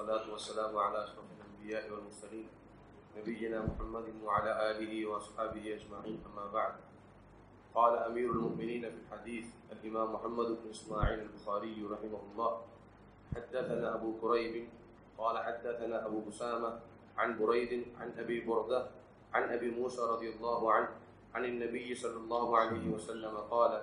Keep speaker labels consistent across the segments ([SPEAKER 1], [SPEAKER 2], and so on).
[SPEAKER 1] والصلاة والسلام على أشرف الأنبياء والمرسلين نبينا محمد وعلى آله وأصحابه أجمعين. أما بعد، قال أمير المؤمنين في الحديث الإمام محمد بن إسماعيل البخاري رحمه الله حدثنا أبو كريب قال حدثنا أبو أسامة عن بريد عن أبي بردة عن أبي موسى رضي الله عنه عن النبي صلى الله عليه وسلم قال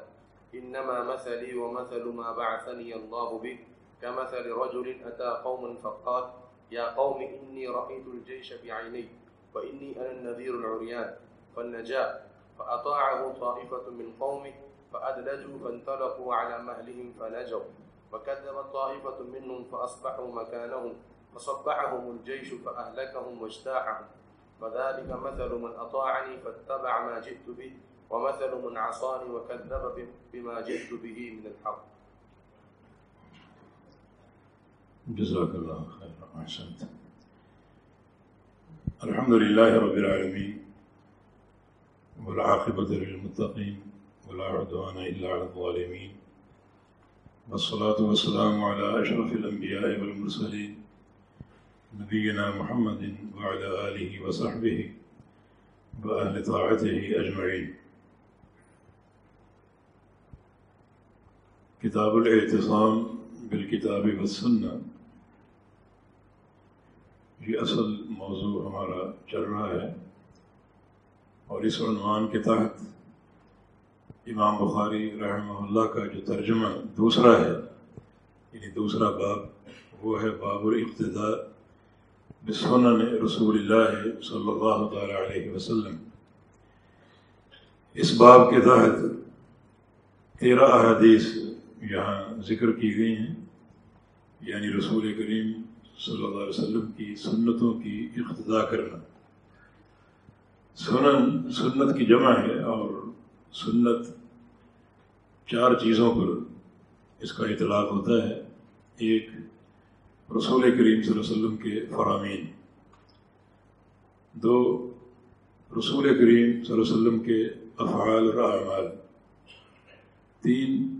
[SPEAKER 1] إنما مثلي ومثل ما بعثني الله به كمثل رجل أتى قوما فقال، يا قوم، إني رأيت الجيش بعيني، وإني أنا النذير العريان. فالنجاة فأطاعه طائفة من قومه، فأدلجوا فانطلقوا على مهلهم فنجوا. وكذب طائفة منهم فأصبحوا مكانهم، فصبحهم الجيش فأهلكهم واجتاحهم. فذلك مثل من أطاعني فاتبع ما جئت به، ومثل من عصاني وكذب بما جئت به من الحق.
[SPEAKER 2] جزاك الله خيرا احسنت۔ الحمد لله رب العالمين والعاقبة للمتقين ولا عدوان إلا على الظالمين والصلاة والسلام على أشرف الأنبياء والمرسلين نبينا محمد وعلى آله وصحبه وأهل طاعته أجمعين کتاب الاعتصام بالکتاب والسنہ یہ اصل موضوع ہمارا چل رہا ہے اور اس عنوان کے تحت امام بخاری رحمہ اللہ کا جو ترجمہ دوسرا ہے یعنی دوسرا باب، وہ ہے باب الابتداء بسنن رسول اللہ صلی اللہ تعالی علیہ وسلم۔ اس باب کے تحت تیرہ احادیث یہاں ذکر کی گئی ہیں یعنی رسول کریم صلی اللہ علیہ وسلم کی سنتوں کی اقتدا کرنا۔ سنن، سنت کی جمع ہے اور سنت چار چیزوں پر اس کا اطلاق ہوتا ہے۔ ایک، رسول کریم صلی اللہ علیہ وسلم کے فرامین۔ دو، رسول کریم صلی اللہ علیہ وسلم کے افعال اور اعمال۔ تین،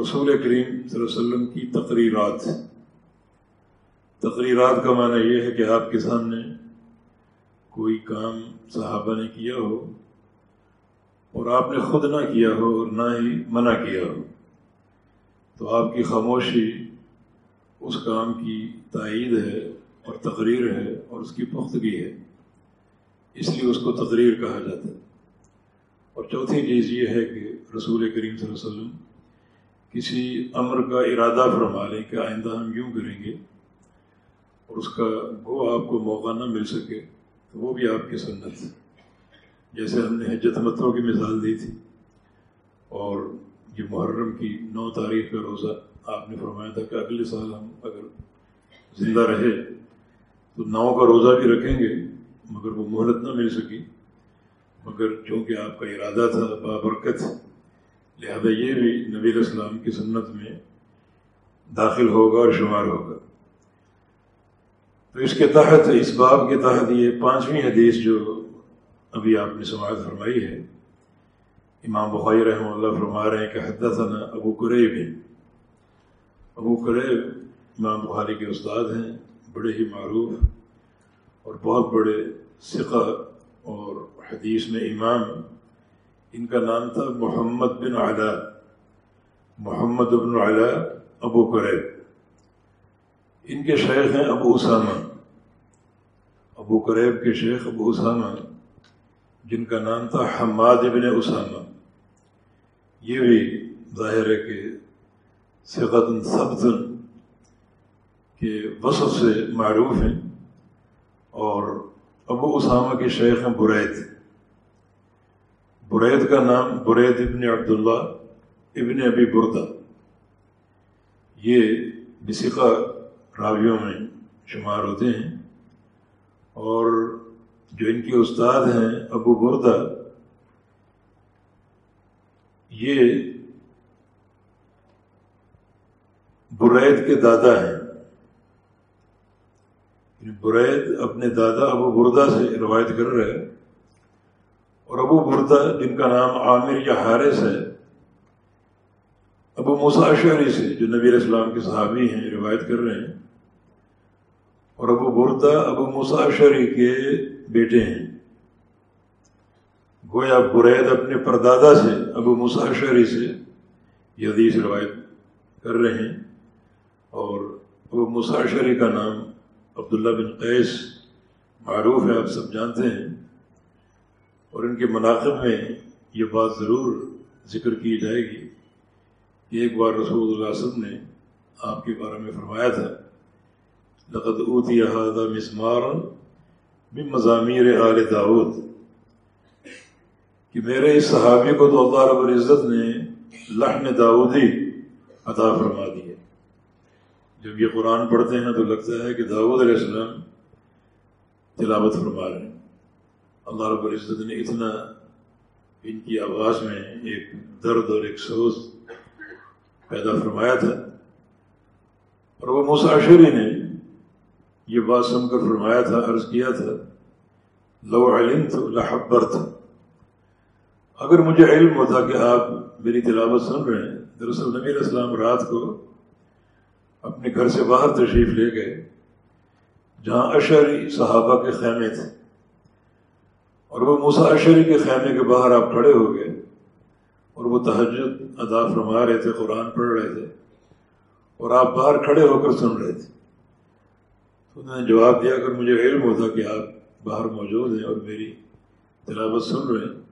[SPEAKER 2] رسول کریم صلی اللہ علیہ وسلم کی تقریرات۔ تقریرات کا معنی یہ ہے کہ آپ کے سامنے کوئی کام صحابہ نے کیا ہو اور آپ نے خود نہ کیا ہو اور نہ ہی منع کیا ہو، تو آپ کی خاموشی اس کام کی تائید ہے اور تقریر ہے اور اس کی پختگی ہے۔ اس لیے اس کو تقریر کہا جاتا ہے۔ اور چوتھی چیز یہ ہے کہ رسول کریم صلی اللہ علیہ وسلم کسی امر کا ارادہ فرما لیں کہ آئندہ ہم یوں کریں گے اور اس کا وہ آپ کو موقع نہ مل سکے تو وہ بھی آپ کی سنت ہے۔ جیسے ہم نے حجت متوں کی مثال دی تھی۔ اور یہ محرم کی نو تاریخ کا روزہ آپ نے فرمایا تھا کہ اگلے سال ہم اگر زندہ رہے تو نو کا روزہ بھی رکھیں گے، مگر وہ مہرت نہ مل سکی۔ مگر چونکہ آپ کا ارادہ تھا، بابرکت، لہذا یہ بھی نبی السلام کی سنت میں داخل ہوگا اور شمار ہوگا۔ تو اس کے تحت، اس باب کے تحت یہ پانچویں حدیث جو ابھی آپ نے سماعت فرمائی ہے، امام بخاری رحمہ اللہ فرما رہے ہیں کہ حدثنا ابو قریب ہیں۔ ابو قریب امام بخاری کے استاد ہیں، بڑے ہی معروف اور بہت بڑے سقہ اور حدیث میں امام ان کا نام تھا محمد بن علا، محمد بن علا ابو قریب۔ ان کے شیخ ہیں ابو اسامہ۔ ابو قریب کے شیخ ابو اسامہ، جن کا نام تھا حماد بن اسامہ۔ یہ بھی ظاہر ہے کہ سقت سبز کے وصف سے معروف ہیں۔ اور ابو اسامہ کے شیخ ہیں برید۔ برید کا نام برید ابن عبداللہ ابن ابی بردہ۔ یہ بسیقہ راویوں میں شمار ہوتے ہیں اور جو ان کے استاد ہیں ابو بردہ یہ برید کے دادا ہیں۔ یعنی برید اپنے دادا ابو بردہ سے روایت کر رہے ہیں۔ اور ابو بردہ جن کا نام عامر یا حارث ہے، ابو مساشری سے، جو نبی اسلام کے صحابی ہیں، روایت کر رہے ہیں۔ اور ابو بردا ابو مساشری کے بیٹے ہیں۔ گویا برید اپنے پردادا سے، ابو مساشری سے یہ حدیث روایت کر رہے ہیں۔ اور ابو مساشری کا نام عبداللہ بن قیس معروف ہے، آپ سب جانتے ہیں۔ اور ان کے مناقب میں یہ بات ضرور ذکر کی جائے گی کہ ایک بار رسول اللہ علیہ وسلم نے آپ کے بارے میں فرمایا تھا لقد اوتی احادہ مسمار بن مضامیر آل داود، کہ میرے اس صحابی کو تو اللہ رب العزت نے لحن داودی عطا فرما دی جب یہ قرآن پڑھتے ہیں تو لگتا ہے کہ داود علیہ السلام تلاوت فرما رہے ہیں۔ اللہ رب العزت نے اتنا ان کی آواز میں ایک درد اور ایک سوز پیدا فرمایا تھا۔ اور وہ مساشری نے یہ بات سن کر فرمایا تھا، عرض کیا تھا۔ لو علم تو لحبر تھا اگر مجھے علم ہوتا کہ آپ میری تلاوت سن رہے ہیں، دراصل نبی علیہ السلام رات کو اپنے گھر سے باہر تشریف لے گئے، جہاں اشری صحابہ کے خیمے تھے۔ اور وہ موسا اشری کے خیمے کے باہر آپ کھڑے ہو گئے اور وہ تہجد ادا فرما رہے تھے، قرآن پڑھ رہے تھے اور آپ باہر کھڑے ہو کر سن رہے تھے۔ تو انہوں نے جواب دیا، اگر مجھے علم ہوتا کہ آپ باہر موجود ہیں اور میری تلاوت سن رہے ہیں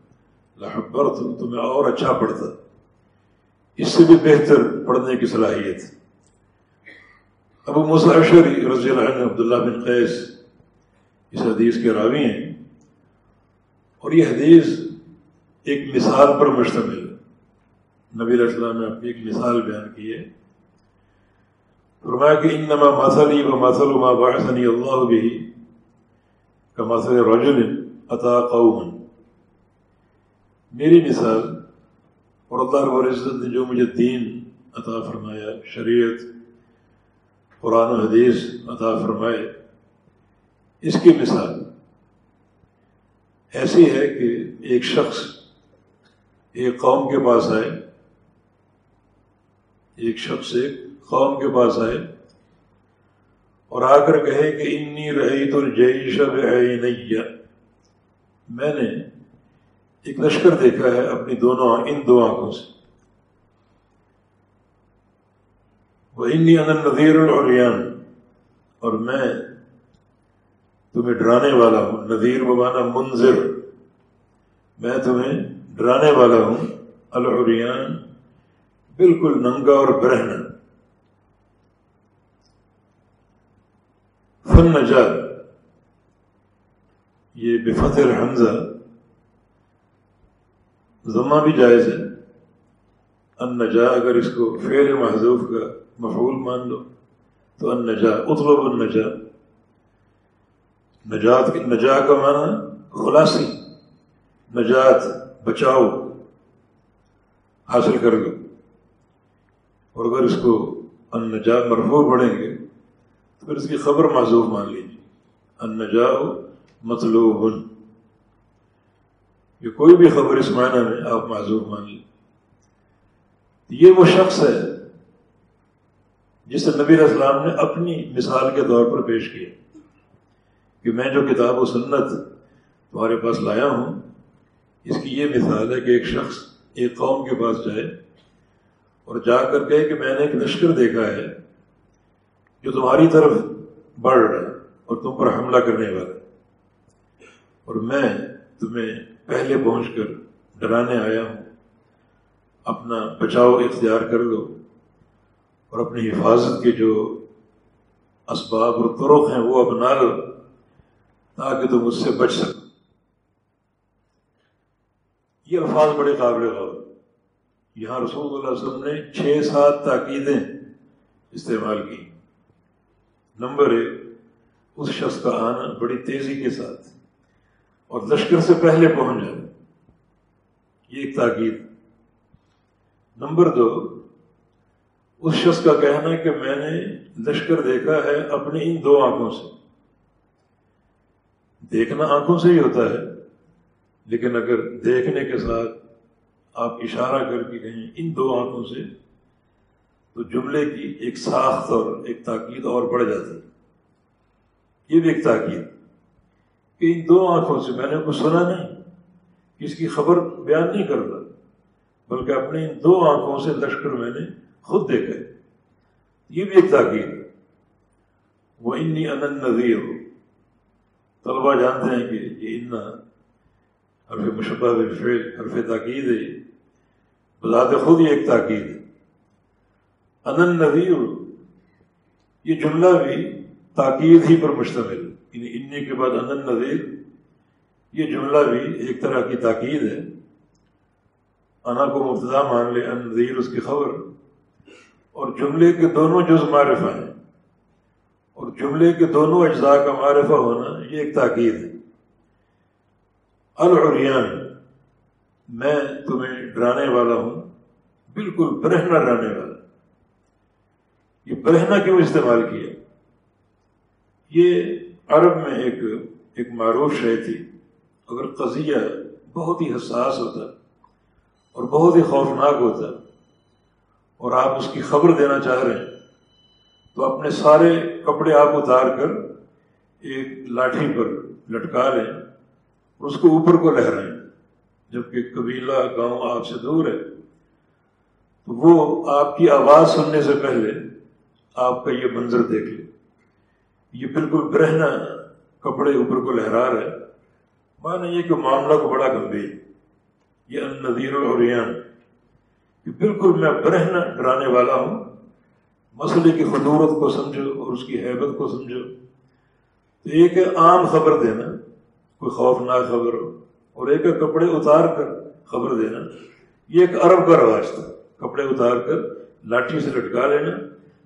[SPEAKER 2] لحبر تو میں اور اچھا پڑھتا۔ اس سے بھی بہتر پڑھنے کی صلاحیت۔ ابو مساشری رضی اللہ عنہ، عبداللہ بن قیس اس حدیث کے راوی ہیں۔ اور یہ حدیث ایک مثال پر مشتمل نبی علیہ السلام نے اپنی ایک مثال بیان کی ہے۔ فرمایا کہ انما مثلی و مثل ما بعثنی اللہ بھی کا مثل رجل عطا قوم. میری مثال اور اللہ رب العزت نے جو مجھے دین عطا فرمایا، شریعت، قرآن و حدیث عطا فرمائے. اس کی مثال ایسی ہے کہ ایک شخص ایک قوم کے پاس آئے، ایک شخص ایک قوم کے پاس آئے اور آ کر کہے کہ انی رہی تو جئی شب ہے میں نے ایک لشکر دیکھا ہے اپنی دونوں، ان دو آنکھوں سے۔ وہ انی ان نذیر العریان۔ اور میں تمہیں ڈرانے والا ہوں۔ نذیر ببانا منظر میں تمہیں ڈرانے والا ہوں۔ العریان، بالکل ننگا اور برہنا فن نجات یہ بفت الحمزہ ضمہ بھی جائز ہے. ان نجا اگر اس کو فعل محضوف کا مفعول مان لو تو ان نجا اطلب النجا نجات نجا کا معنی خلاصی، نجات، بچاؤ، حاصل کر لو. اور اگر اس کو ان نجا مرفوع پڑھیں گے پھر اس کی خبر معذوف مان لیجیے ان نجا مطلوب۔ یہ کوئی بھی خبر اس معنی میں آپ معذوف مان لیں یہ وہ شخص ہے جسے نبی السلام نے اپنی مثال کے طور پر پیش کیا کہ میں جو کتاب و سنت تمہارے پاس لایا ہوں، اس کی یہ مثال ہے کہ ایک شخص ایک قوم کے پاس جائے اور جا کر کہے کہ میں نے ایک لشکر دیکھا ہے۔ جو تمہاری طرف بڑھ رہا ہے اور تم پر حملہ کرنے والا اور میں تمہیں پہلے پہنچ کر ڈرانے آیا ہوں۔ اپنا بچاؤ اختیار کر لو اور اپنی حفاظت کے جو اسباب اور طرق ہیں وہ اپنا لو تاکہ تم اس سے بچ سکو۔ یہ الفاظ بڑے قابل غور یہاں رسول اللہ علیہ وسلم نے چھ سات تاکیدیں استعمال کی۔ نمبر ایک، اس شخص کا آنا بڑی تیزی کے ساتھ اور لشکر سے پہلے پہنچ جائے یہ ایک تاکید۔ نمبر دو، اس شخص کا کہنا کہ میں نے لشکر دیکھا ہے اپنی ان دو آنکھوں سے۔ دیکھنا آنکھوں سے ہی ہوتا ہے، لیکن اگر دیکھنے کے ساتھ آپ اشارہ کر کے کہیں ان دو آنکھوں سے تو جملے کی ایک ساخت اور ایک تاکید اور بڑھ جاتی ہے۔ یہ بھی ایک تاکید۔ کہ ان دو آنکھوں سے میں نے کچھ سنا نہیں اس کی خبر بیان نہیں کر رہا بلکہ اپنی ان دو آنکھوں سے لشکر میں نے خود دیکھا ہے۔ یہ بھی ایک تاکید۔ وہ انی انن نظیر ہو طلبا جانتے ہیں کہ یہ ان حرف مشبہ بالفعل، حرف تاکید ہے۔ بذات خود ہی ایک تاکید ہے۔ انن نظیر یہ جملہ بھی تاکید ہی پر مشتمل۔ یعنی انی کے بعد انن نظیر یہ جملہ بھی ایک طرح کی تاکید ہے۔ انا کو مبتدا مان لے ان نظیر اس کی خبر۔ اور جملے کے دونوں جز معرفہ ہیں۔ اور جملے کے دونوں اجزاء کا معرفہ ہونا یہ ایک تاکید ہے۔ العریان، میں تمہیں ڈرانے والا ہوں، بالکل برہنا ڈرانے والا۔ یہ برہنا کیوں استعمال کیا؟ یہ عرب میں ایک ایک معروف شے تھی۔ اگر قضیہ بہت ہی حساس ہوتا اور بہت ہی خوفناک ہوتا اور آپ اس کی خبر دینا چاہ رہے ہیں، تو اپنے سارے کپڑے آپ اتار کر ایک لاٹھی پر لٹکا لیں اور اس کو اوپر کو لہرائیں۔ جبکہ قبیلہ گاؤں آپ سے دور ہے، تو وہ آپ کی آواز سننے سے پہلے آپ کا یہ منظر دیکھ لیں۔ یہ بالکل برہنا کپڑے اوپر کو لہرا رہا ہے۔ مانا یہ کہ معاملہ کو بڑا گمبھیر۔ یہ النظیر العریان کہ بالکل میں برہنا ڈرانے والا ہوں۔ مسئلے کی خدورت کو سمجھو اور اس کی حیبت کو سمجھو۔ تو ایک عام خبر دینا، کوئی خوفناک خبر ہو، اور ایک کپڑے اتار کر خبر دینا۔ یہ ایک عرب کا رواج تھا۔ کپڑے اتار کر لاٹھی سے لٹکا لینا۔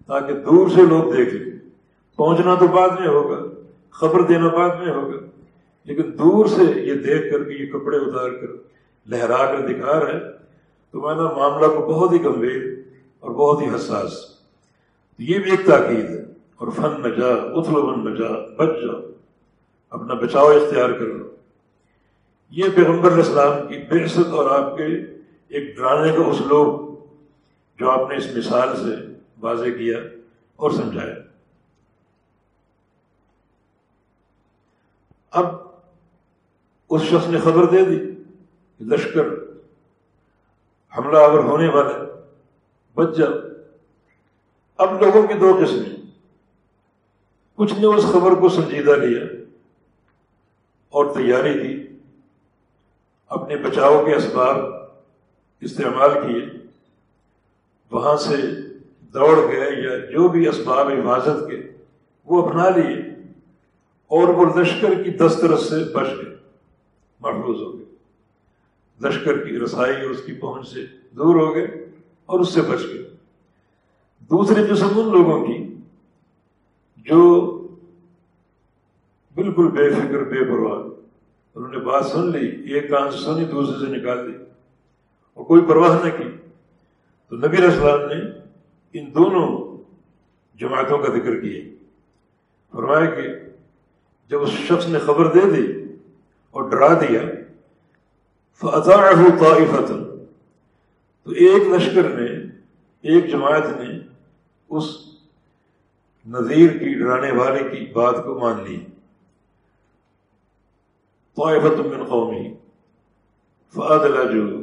[SPEAKER 2] تاکہ دور سے لوگ دیکھ لیں۔ پہنچنا تو بعد میں ہوگا، خبر دینا بعد میں ہوگا۔ لیکن دور سے یہ دیکھ کر کے یہ کپڑے اتار کر لہرا کر دکھا رہا ہے، تو میں نے معاملہ کو بہت ہی گمبھیر اور بہت ہی حساس۔ یہ بھی ایک تاکید ہے، اور فن نہ جا اتل ون نہ جا، بچ جاؤ۔ اپنا بچاؤ اختیار کر لو یہ پیغمبر اسلام کی بحثت اور آپ کے ایک ڈرانے کا اسلوب جو آپ نے اس مثال سے واضح کیا اور سمجھایا۔ اب اس شخص نے خبر دے دی لشکر حملہ آور ہونے والے بچ جاؤ۔ اب لوگوں کی دو قسمیں کچھ نے اس خبر کو سنجیدہ لیا اور تیاری کی، اپنے بچاؤ کے اسباب استعمال کیے۔ وہاں سے دوڑ گئے یا جو بھی اسباب حفاظت کے، وہ اپنا لیے اور وہ لشکر کی دسترس سے بچ گئے محفوظ ہو گئے۔ لشکر کی رسائی اور اس کی پہنچ سے دور ہو گئے اور اس سے بچ گئے۔ دوسری قسم ان لوگوں کی جو بالکل بے فکر، بے پرواہ، انہوں نے بات سن لی، ایک کان سے سنی، دوسرے سے نکال دی اور کوئی پرواہ نہ کی۔ تو نبی اسلام نے ان دونوں جماعتوں کا ذکر کیا فرمایا کہ جب اس شخص نے خبر دے دی اور ڈرا دیا فضا طائفت تو ایک لشکر نے، ایک جماعت نے اس نذیر کی، ڈرانے والے کی بات کو مان لی۔ طائفت من قومی فعدل جو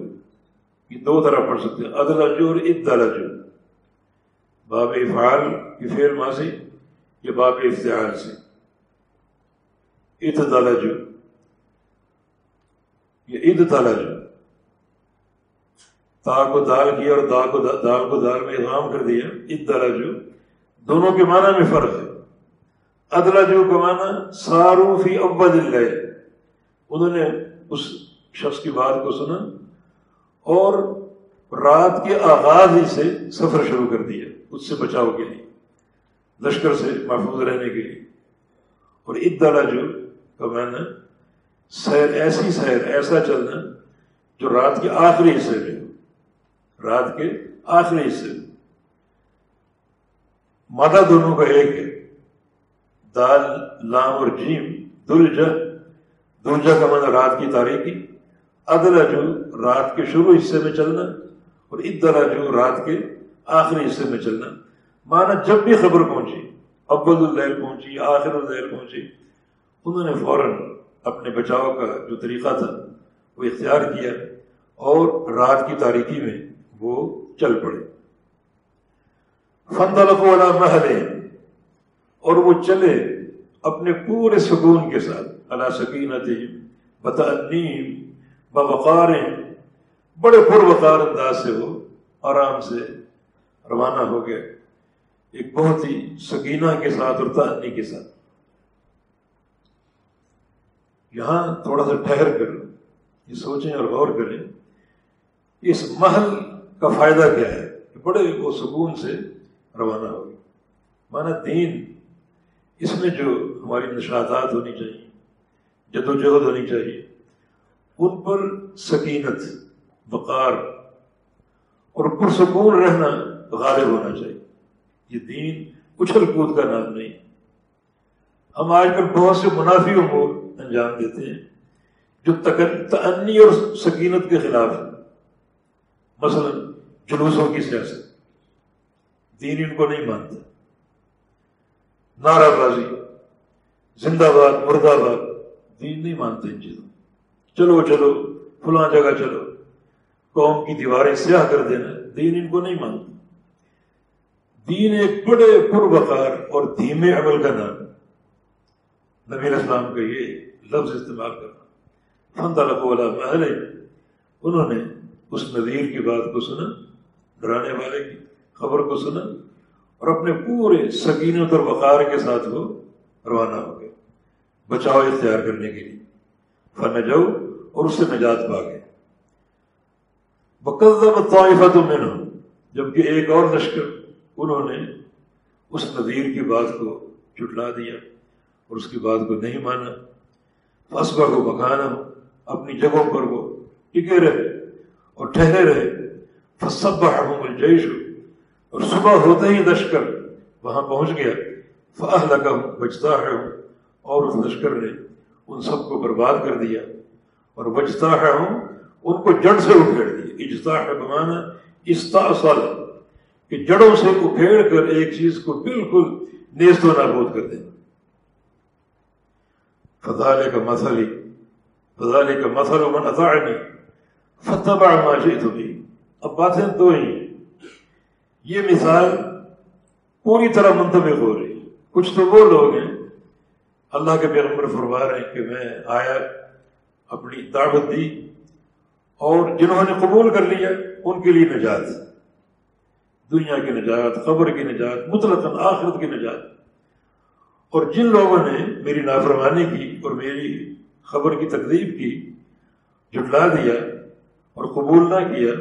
[SPEAKER 2] یہ دو طرح پڑھ سکتے ہیں۔ عدل جو اور ادل جو باب افعال کی فعل ماضی یہ باب افتعال سے؟ اتدال جو یہ عید تالا جو، تا کو دال کیا اور دا کو دال کو دال میں اغام کر دیا عید تالا جو، دونوں کے معنی میں فرق ہے۔ ادلا جو کا معنی، سارو فی ابد اللہ انہوں نے اس شخص کی بات کو سنا اور رات کے آغاز ہی سے سفر شروع کر دیا۔ اس سے بچاؤ کے لیے، لشکر سے محفوظ رہنے کے لیے۔ اور ادلا جو کا معنی سیر، ایسی سیر، ایسا چلنا جو رات کے آخری حصے میں ہو۔ رات کے آخری حصے میں۔ مادہ دونوں کا ایک ہے۔ دال، لام اور جیم، دلجا۔ دلجا کا معنی رات کی تاریخی ادلا جو رات کے شروع حصے میں چلنا اور ادلا جو رات کے آخری حصے میں چلنا۔ مانا جب بھی خبر پہنچی، اول الدیر پہنچی، آخر الدیر پہنچی، انہوں نے فوراً اپنے بچاؤ کا جو طریقہ تھا، وہ اختیار کیا اور رات کی تاریکی میں وہ چل پڑے۔ فن والا محل اور وہ چلے اپنے پورے سکون کے ساتھ اللہ سکینت بتعلیم بوقار بڑے پر وقار انداز سے وہ آرام سے روانہ ہو گئے ایک بہت ہی سکینہ کے ساتھ اور تعنی کے ساتھ۔ یہاں تھوڑا سا ٹھہر کر یہ سوچیں اور غور کریں۔ اس محل کا فائدہ کیا ہے؟ کہ بڑے وہ سکون سے روانہ ہوگی مانا دین، اس میں جو ہماری نشاطات ہونی چاہیے جد و جہد ہونی چاہیے، ان پر سکینت، وقار اور پرسکون رہنا غالب ہونا چاہیے۔ یہ دین اچھل کود کا نام نہیں۔ ہم آج کل بہت سے منافی امور انجام دیتے ہیں جو تعنی اور سکینت کے خلاف ہے مثلا جلوسوں کی سیاست۔ دین ان کو نہیں مانتا نعرہ بازی، زندہ باد مرد آباد دین نہیں مانتے ان چیزوں۔ چلو چلو، فلاں جگہ چلو۔ قوم کی دیواریں سیاہ کر دینا، دین ان کو نہیں مانتا دین ایک بڑے پر وقار اور دھیمے عمل کا نام نبی اسلام کا یہ لفظ استعمال کرنا۔ فن تعلق والا محل انہوں نے اس نذیر کی بات کو سنا، ڈرانے والے کی خبر کو سنا اور اپنے پورے سکینت اور وقار کے ساتھ وہ روانہ ہو گئے۔ بچاؤ اختیار کرنے کے لیے۔ فن جاؤ اور اس سے نجات پا گئے۔ بقدم طائفہ تو میں جبکہ ایک اور لشکر انہوں نے اس نذیر کی بات کو چٹلا دیا اور اس کی بات کو نہیں مانا۔ فصبہ کو بکانا اپنی جگہوں پر وہ ٹکے رہے اور ٹھہرے رہے۔ فصبہ الجیش اور صبح ہوتے ہی لشکر وہاں پہنچ گیا۔ فاہ لگا بچتا ہے اور اس لشکر نے ان سب کو برباد کر دیا۔ اور بچتا ہے ہوں ان کو جڑ سے اکھیڑ دیا۔ اجتا ہے بمانا استاصل کہ جڑوں سے اکھیڑ کر ایک چیز کو بالکل نیست و نابود کر دینا فضالے کا مسئلہ فضالے کا مسئلہ من اطاعنی فتبع ما جئت بھی اب باتیں دو ہی یہ مثال پوری طرح منتبق ہو رہی کچھ تو وہ لوگ ہیں۔ اللہ کے پیغمبر فرما رہے ہیں کہ میں آیا، اپنی دعوت دی اور جنہوں نے قبول کر لیا، ان کے لیے نجات۔ دنیا کی نجات خبر کی نجات مطلق آخرت کی نجات۔ اور جن لوگوں نے میری نافرمانی کی اور میری خبر کی تقریب کی جٹلا دیا اور قبول نہ کیا،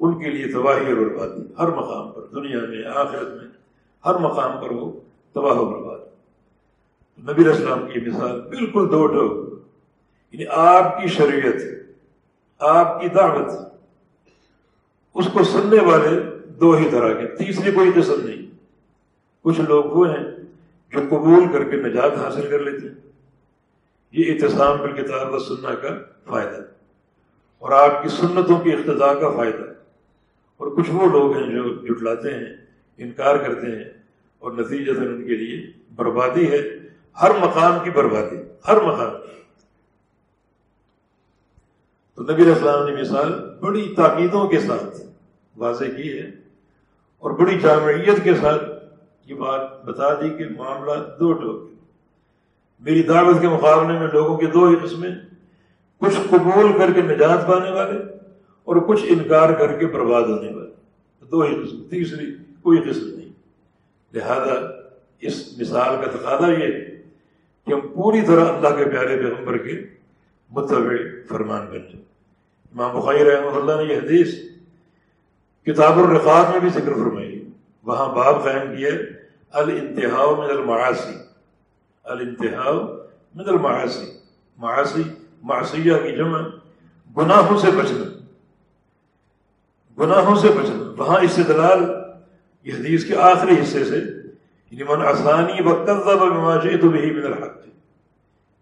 [SPEAKER 2] ان کے لیے تباہی اور بربادی ہر مقام پر، دنیا میں، آخرت میں، ہر مقام پر وہ تباہ و برباد۔ نبی اسلام کی مثال بالکل دو ٹو یعنی آپ کی شریعت، آپ کی دعوت، اس کو سننے والے دو ہی طرح کے، تیسری کوئی قسم نہیں۔ کچھ لوگ وہ ہیں جو قبول کر کے نجات حاصل کر لیتے ہیں۔ یہ احتسام پر کتاب و سننا کا فائدہ۔ اور آپ کی سنتوں کی اقتدا کا فائدہ۔ اور کچھ وہ لوگ ہیں جو جٹلاتے ہیں، انکار کرتے ہیں۔ اور نتیجہ ان کے لیے بربادی ہے۔ ہر مقام کی بربادی، ہر مقام۔ کی تو نبی اسلام نے مثال بڑی تاکیدوں کے ساتھ واضح کی ہے۔ اور بڑی جامعیت کے ساتھ یہ بات بتا دی کہ معاملہ دو ٹوک میری دعوت کے مقابلے میں لوگوں کی دو ہی قسمیں، کچھ قبول کر کے نجات پانے والے اور کچھ انکار کر کے برباد ہونے والے۔ دو ہی قسم، تیسری کوئی قسم نہیں۔ لہذا اس مثال کا تقاضا یہ کہ ہم پوری طرح اللہ کے پیارے پیغمبر کے متبع فرمان بن جائیں۔ امام بخاری رحمۃ اللہ نے یہ حدیث کتاب الرقات میں بھی ذکر فرمائی وہاں باب قائم کیا الانتہا من المعاصی۔ الانتہا من المعاصی۔ معاصی، معصیہ کی جمع گناہوں سے بچنا۔ گناہوں سے بچنا۔ وہاں استدلال یہ حدیث کے آخری حصے سے یعنی من آسانی تو بھی من الحق۔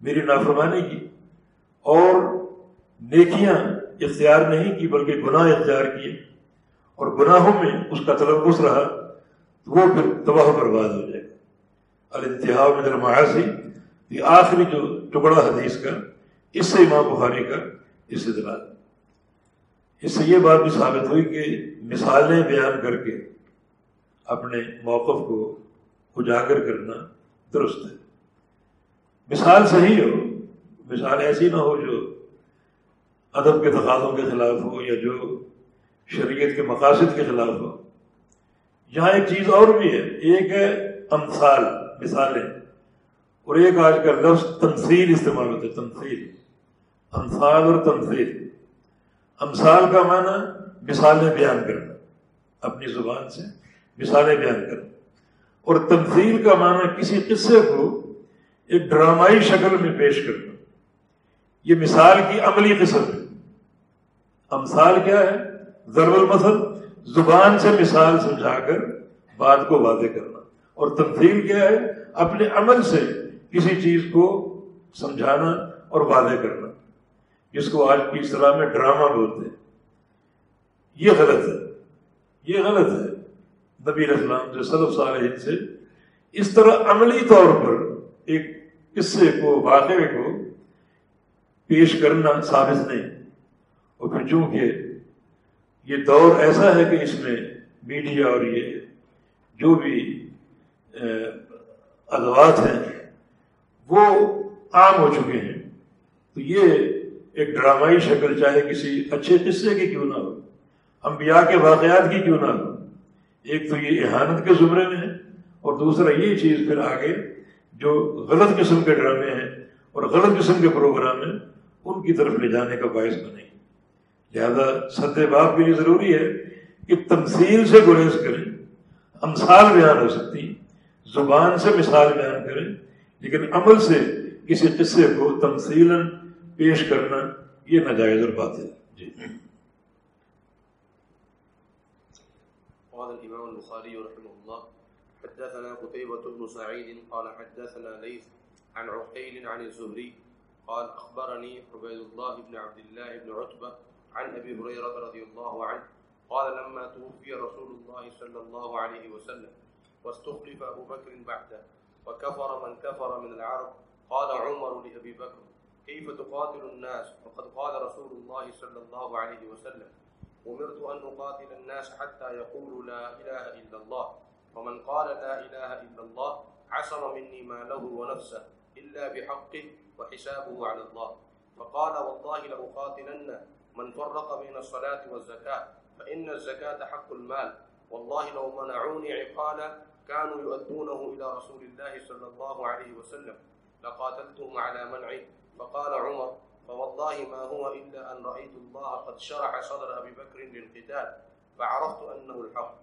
[SPEAKER 2] میری نافرمانی کی اور نیکیاں اختیار نہیں کی، بلکہ گناہ اختیار کیے۔ اور گناہوں میں اس کا تلبس رہا تو وہ پھر تباہ برباد ہو جائے گا۔ الانتہا من المعاصی، یہ آخری جو ٹکڑا حدیث کا، اس سے امام بخاری کا استدلال۔ اس سے یہ بات بھی ثابت ہوئی کہ مثالیں بیان کر کے اپنے موقف کو اجاگر کرنا درست ہے۔ مثال صحیح ہو، مثال ایسی نہ ہو جو ادب کے تقاضوں کے خلاف ہو یا جو شریعت کے مقاصد کے خلاف ہو۔ یہاں ایک چیز اور بھی ہے۔ ایک ہے امثال، مثالیں۔ اور ایک آج کل لفظ تنصیل استعمال ہوتے تنصیل امثال اور تنصیل امثال کا معنی مثالیں بیان کرنا۔ اپنی زبان سے مثالیں بیان کرنا۔ اور تنظیل کا معنی کسی قصے کو ایک ڈرامائی شکل میں پیش کرنا۔ یہ مثال کی عملی قسم ہے۔ امثال کیا ہے؟ ضرب المثل، زبان سے مثال سمجھا کر بات کو واضح کرنا۔ اور تنظیم کیا ہے؟ اپنے عمل سے کسی چیز کو سمجھانا اور واضح کرنا۔ جس کو آج کی اصطلاح میں ڈرامہ بولتے ہیں۔ یہ غلط ہے۔ یہ غلط ہے۔ نبی اسلام جو صدف صالح سے اس طرح عملی طور پر ایک قصے کو، واقعے کو پیش کرنا ثابت نہیں۔ اور پھر چونکہ یہ دور ایسا ہے کہ اس میں میڈیا اور یہ جو بھی ادوات ہیں، وہ عام ہو چکے ہیں۔ تو یہ ایک ڈرامائی شکل، چاہے کسی اچھے قصے کی کیوں نہ ہو، انبیاء کے واقعات کی کیوں نہ ہو۔ ایک تو یہ احانت کے زمرے میں ہے اور دوسرا یہ چیز پھر آگے جو غلط قسم کے ڈرامے ہیں اور غلط قسم کے پروگرام ہیں، ان کی طرف لے جانے کا باعث بنے۔ لہذا سدے باپ کے لیے ضروری ہے کہ تمثیل سے گریز کریں، امثال بیان ہو سکتی، زبان سے مثال بیان کریں، لیکن عمل سے کسی قصے کو تمثیل پیش کرنا یہ ناجائز اور بات ہے۔ جی۔
[SPEAKER 1] قال الإمام البخاري رحمه الله، حدثنا قتيبة بن سعيد، قال حدثنا ليث عن عقيل عن الزهري، قال أخبرني عبيد الله بن عبد الله بن عتبة عن أبي هريرة رضي الله عنه قال لما توفي رسول الله صلى الله عليه وسلم واستخلف أبو بكر بعده وكفر من كفر من العرب، قال عمر لأبي بكر، كيف تقاتل الناس؟ وقد قال رسول الله صلى الله عليه وسلم، أمرت أن أقاتل الناس حتى يقولوا لا إله إلا الله، ومن قال لا إله إلا الله عصم مني ماله ونفسه إلا بحقه وحسابه على الله. فقال والله لأقاتلن من فرق بين الصلاة والزكاة فإن الزكاة حق المال. والله لو منعوني عقالا كانوا يؤدونه إلى رسول الله صلى الله عليه وسلم. لقاتلتهم على منعي فقال عمر، فوالله ما هو إلا أن رأيت الله قد شرح صدر أبي بكر للقتال فعرفت أنه الحق.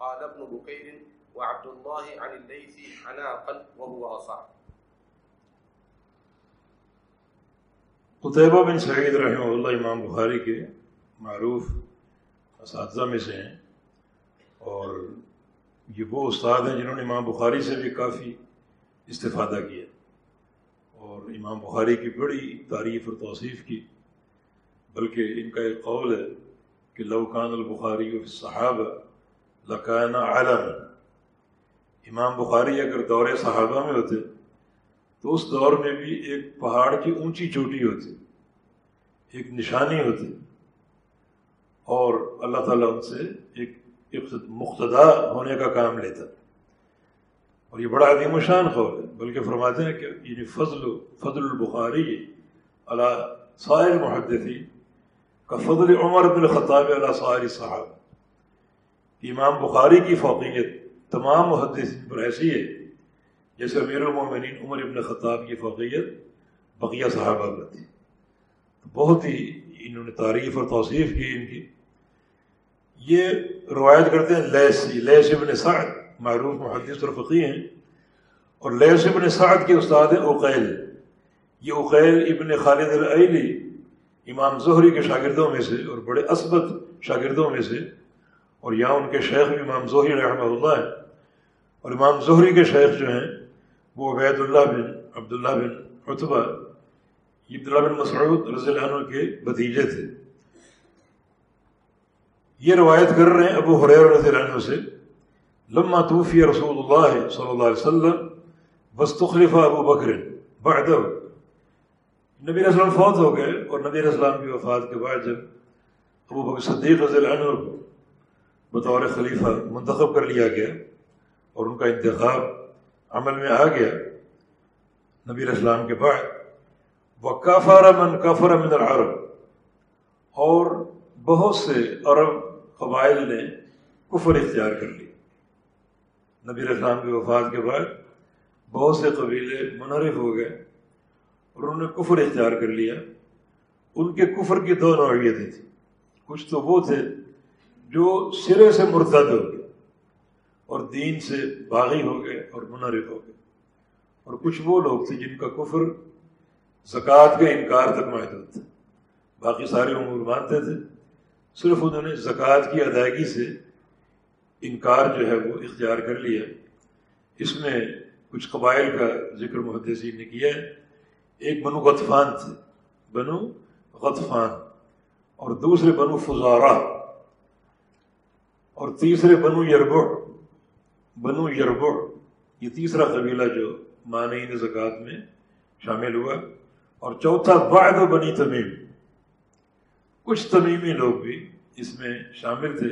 [SPEAKER 1] قال ابن بكير وعبد الله عن الليث عناقا وهو أصح.
[SPEAKER 2] قطیبہ بن سعید رحمہ اللہ امام بخاری کے معروف اساتذہ میں سے ہیں اور یہ وہ استاد ہیں جنہوں نے امام بخاری سے بھی کافی استفادہ کیا اور امام بخاری کی بڑی تعریف اور توصیف کی، بلکہ ان کا ایک قول ہے کہ لوکان البخاری و صحابہ لکانہ عالم امام بخاری اگر دور صحابہ میں ہوتے تو اس دور میں بھی ایک پہاڑ کی اونچی چوٹی ہوتی، ایک نشانی ہوتی اور اللہ تعالیٰ ان سے ایک مقتدا ہونے کا کام لیتا۔ اور یہ بڑا عظیم و شان خور ہے، بلکہ فرماتے ہیں کہ یعنی فضل فضل البخاری اللہ سائر محدثی کا فضل عمر بن الخطاب علیہ سائر صاحب امام بخاری کی فوقیت تمام محدث پر ایسی ہے جیسے امیر المومنین عمر ابن خطاب کی فوقیت بقیہ صحابہ پر تھی۔ بہت ہی انہوں نے تعریف اور توصیف کی ان کی۔ یہ روایت کرتے ہیں لیس جی، لیس ابن سعد، معروف محدث اور فقی ہیں۔ اور لیس ابن سعد کے استاد ہیں اوقیل یہ اوقیل ابن خالد العلی امام ظہری کے شاگردوں میں سے اور بڑے اسبت شاگردوں میں سے اور یہاں ان کے شیخ امام ظہری رحمہ اللہ ہیں۔ اور امام ظہری کے شیخ جو ہیں وہ عبید اللہ بن عبداللہ بن عطبہ عبداللہ بن مسعود رضی اللہ عنہ کے بتیجے تھے۔ یہ روایت کر رہے ہیں ابو حریر رضی اللہ عنہ سے۔ لما توفی رسول اللہ صلی اللہ علیہ وسلم وسطخلفہ ابو بکر بعد نبی اسلام فوت ہو گئے اور نبی اسلام کی وفات کے بعد جب ابو بکر صدیق رضی اللہ عنہ بطور خلیفہ منتخب کر لیا گیا اور ان کا انتخاب عمل میں آ گیا۔ نبی اسلام کے بعد وہ کافار من کافر من العرب۔ اور بہت سے عرب قبائل نے کفر اختیار کر لی۔ نبی اسلام کی وفات کے بعد بہت سے قبیلے منحرف ہو گئے اور انہوں نے کفر اختیار کر لیا۔ ان کے کفر کی دو نوعیتیں تھیں۔ کچھ تو وہ تھے جو سرے سے مرتد ہو گئے۔ اور دین سے باغی ہو گئے اور منحرف ہو گئے۔ اور کچھ وہ لوگ تھے جن کا کفر زکوٰۃ کا انکار تک محدود تھا۔ باقی سارے امور مانتے تھے۔ صرف انہوں نے زکوٰۃ کی ادائیگی سے انکار جو ہے وہ اختیار کر لیا۔ اس میں کچھ قبائل کا ذکر محدثین نے کیا ہے۔ ایک بنو غطفان تھے۔ بنو غطفان۔ اور دوسرے بنو فزارہ اور تیسرے بنو یربع بنو یربع، یہ تیسرا قبیلہ جو مانعین زکوٰۃ میں شامل ہوا، اور چوتھا بعد و بنی تمیم۔ کچھ تمیمی لوگ بھی اس میں شامل تھے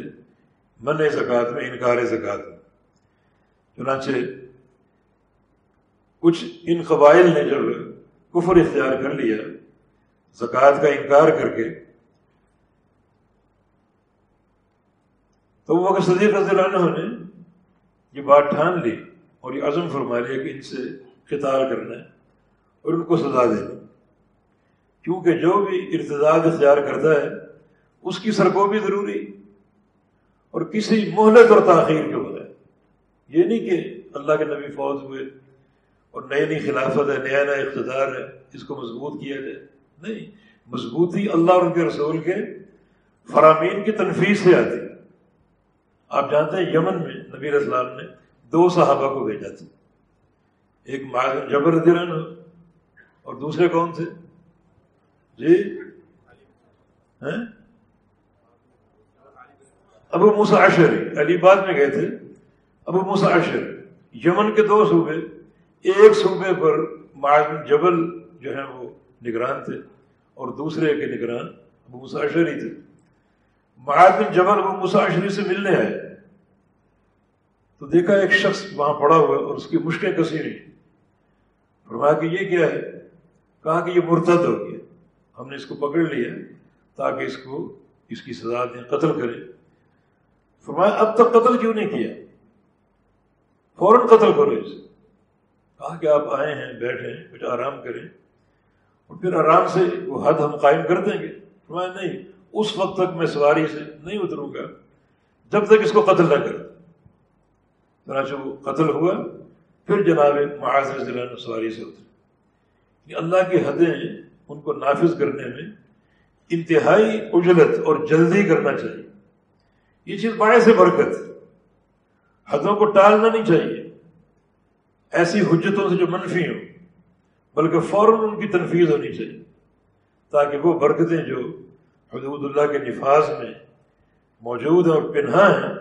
[SPEAKER 2] من زکوٰۃ میں، انکار زکوٰۃ میں۔ چنانچہ کچھ ان قبائل نے جب کفر اختیار کر لیا، زکوٰۃ کا انکار کر کے، تو وہ صدیق رضی اللہ عنہ نے یہ بات ٹھان لی اور یہ عزم فرما لیا کہ ان سے قطار کرنا ہے اور ان کو سزا دینا کیونکہ جو بھی ارتداد اختیار کرتا ہے، اس کی سرکو بھی ضروری اور کسی مہلت اور تاخیر کے بغیر۔ یہ نہیں کہ اللہ کے نبی فوج ہوئے اور نئی نئی خلافت ہے، نیا نیا اقتدار ہے، اس کو مضبوط کیا جائے۔ نہیں، مضبوطی اللہ اور ان کے رسول کے فرامین کی تنفیذ سے آتی آپ جانتے ہیں یمن میں نبی اسلام نے دو صحابہ کو بھیجا تھا۔ ایک جبر درن اور دوسرے کون تھے؟ جی؟ ابو موسا اشر علی باد میں گئے تھے۔ ابو موسا اشر یمن کے دو صوبے۔ ایک صوبے پر معذن جبل جو ہے وہ نگران تھے اور دوسرے کے نگران ابو مساشری تھے۔ معذن جبل ابو مساشری سے ملنے آئے۔ تو دیکھا ایک شخص وہاں پڑا ہوا اور اس کی مشکیں کسی نہیں فرمایا کہ یہ کیا ہے؟ کہا کہ یہ مرتد ہو گیا۔ ہم نے اس کو پکڑ لیا تاکہ اس کو اس کی سزا دیں، قتل کرے فرمایا، اب تک قتل کیوں نہیں کیا؟ فوراً قتل کرو اسے کہا کہ آپ آئے ہیں، بیٹھے کچھ آرام کریں۔ اور پھر آرام سے وہ حد ہم قائم کر دیں گے۔ فرمایا، نہیں اس وقت تک میں سواری سے نہیں اتروں گا جب تک اس کو قتل نہ کر چنانچہ وہ قتل ہوا، پھر جناب معاذ ضلع سواری سے اترے۔ اللہ کی حدیں ان کو نافذ کرنے میں انتہائی اجلت اور جلدی کرنا چاہیے۔ یہ چیز بڑے سے برکت حدوں کو ٹالنا نہیں چاہیے۔ ایسی حجتوں سے جو منفی ہوں، بلکہ فوراً ان کی تنفیذ ہونی چاہیے تاکہ وہ برکتیں جو حدود اللہ کے نفاذ میں موجود ہیں اور پنہا ہیں،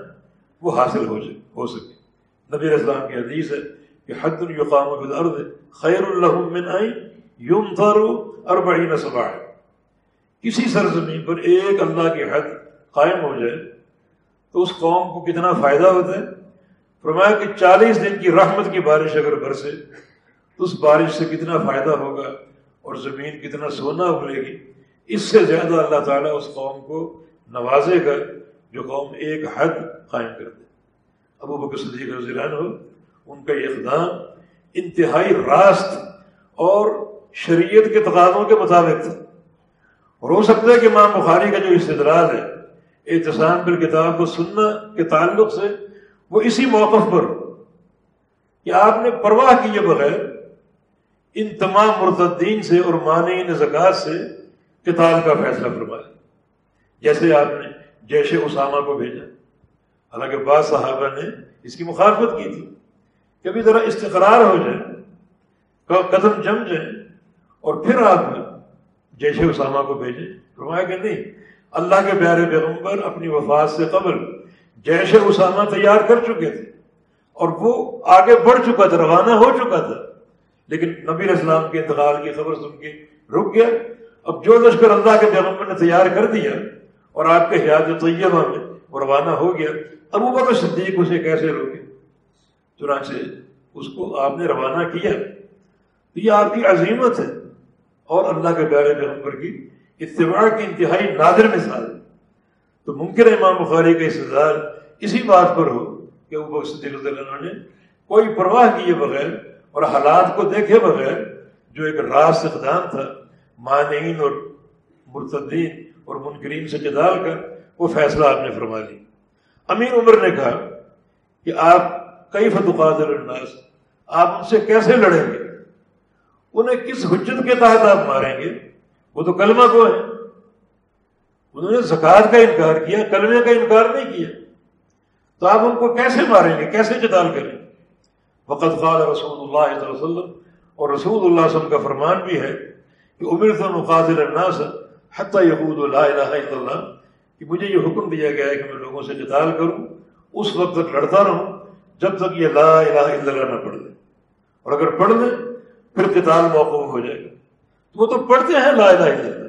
[SPEAKER 2] وہ حاصل ہو سکے ہو سکے۔ نبی اسلام کی حدیث ہے کہ حد القام بالارض خیر الحم من آئی یوم تارو اربعین صباح کسی سرزمین پر ایک اللہ کی حد قائم ہو جائے تو اس قوم کو کتنا فائدہ ہوتا ہے؟ فرمایا کہ چالیس دن کی رحمت کی بارش اگر برسے تو اس بارش سے کتنا فائدہ ہوگا اور زمین کتنا سونا ابلے گی اس سے زیادہ اللہ تعالیٰ اس قوم کو نوازے گا جو قوم ایک حد قائم کر دے۔ ابو بکر صدیق رضی اللہ عنہ، ان کا یہ اقدام انتہائی راست اور شریعت کے تقاضوں کے مطابق تھا۔ اور ہو سکتا ہے کہ ماں بخاری کا جو استدلال ہے احتسام پر کتاب کو سننا کے تعلق سے، وہ اسی موقف پر کہ آپ نے پرواہ کیے بغیر ان تمام مرتدین سے اور معنی زکوٰۃ سے کتاب کا فیصلہ فرمایا۔ جیسے آپ نے جیش اسامہ کو بھیجا، حالانکہ بعض صحابہ نے اس کی مخالفت کی تھی کبھی ذرا استقرار ہو جائے قدم جم جائیں اور پھر آپ جیش اسامہ کو بھیجیں۔ فرمایا کہ نہیں، اللہ کے پیارے پیغمبر اپنی وفات سے قبل جیش اسامہ تیار کر چکے تھے اور وہ آگے بڑھ چکا تھا، روانہ ہو چکا تھا۔ لیکن نبی اسلام کے انتقال کی خبر سن کے رک گیا۔ اب جو لشکر اللہ کے پیغمبر نے تیار کر دیا اور آپ کے حیات طیبہ میں وہ روانہ ہو گیا اب وہ بکر صدیق اسے کیسے روکے؟ چنانچہ اس کو آپ نے روانہ کیا۔ تو یہ آپ کی عظیمت ہے اور اللہ کے پیارے پیغمبر کی اتباع کی انتہائی نادر مثال ہے۔ تو ممکن ہے امام بخاری کا استدار اسی بات پر ہو کہ وہ رضی اللہ نے کوئی پرواہ کیے بغیر اور حالات کو دیکھے بغیر جو ایک راست اقدام تھا مانعین اور مرتدین اور منکرین سے جدال کر وہ فیصلہ آپ نے فرما لی امین عمر نے کہا کہ آپ کئی فتقات الناس؟ آپ ان سے کیسے لڑیں گے؟ انہیں کس حجت کے تحت آپ ماریں گے؟ وہ تو کلمہ کو ہے۔ انہوں نے زکوٰۃ کا انکار کیا، کلمے کا انکار نہیں کیا۔ تو آپ ان کو کیسے ماریں گے؟ کیسے جدال کریں گے؟ وقت قال رسول اللہ علیہ وسلم اور رسول اللہ علیہ وسلم کا فرمان بھی ہے کہ عمر سے مقاصر الناس حتیٰ یہود الہ الہ الا اللہ کہ مجھے یہ حکم دیا گیا ہے کہ میں لوگوں سے جدال کروں، اس وقت تک لڑتا رہوں، جب تک یہ لا الہ الا اللہ نہ پڑھ لیں اور اگر پڑھ لیں پھر قتال موقوف ہو جائے گا۔ تو وہ تو پڑھتے ہیں لا الہ الا اللہ۔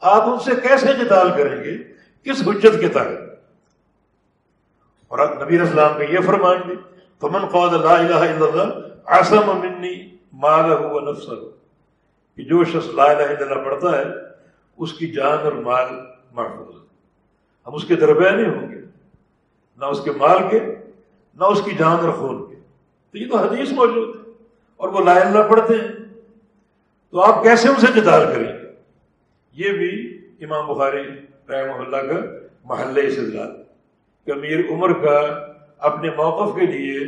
[SPEAKER 2] آپ ان سے کیسے جدال کریں گے؟ کس حجت کے تحت؟ اور اب نبی اسلام کا یہ فرمان بھی فمن قاد لا الہ الا اللہ آسم منی مال ہو نفس کہ جو شخص لا الہ الا اللہ پڑھتا ہے، اس کی جان اور مال محفوظ ہم اس کے دربے نہیں ہوں گے، نہ اس کے مال کے، نہ اس کی جان اور خون کے۔ تو یہ تو حدیث موجود ہے اور وہ لا اللہ پڑھتے ہیں۔ تو آپ کیسے ان سے جدال کریں گے؟ یہ بھی امام بخاری رحمہ اللہ کا محلے سے کہ امیر عمر کا اپنے موقف کے لیے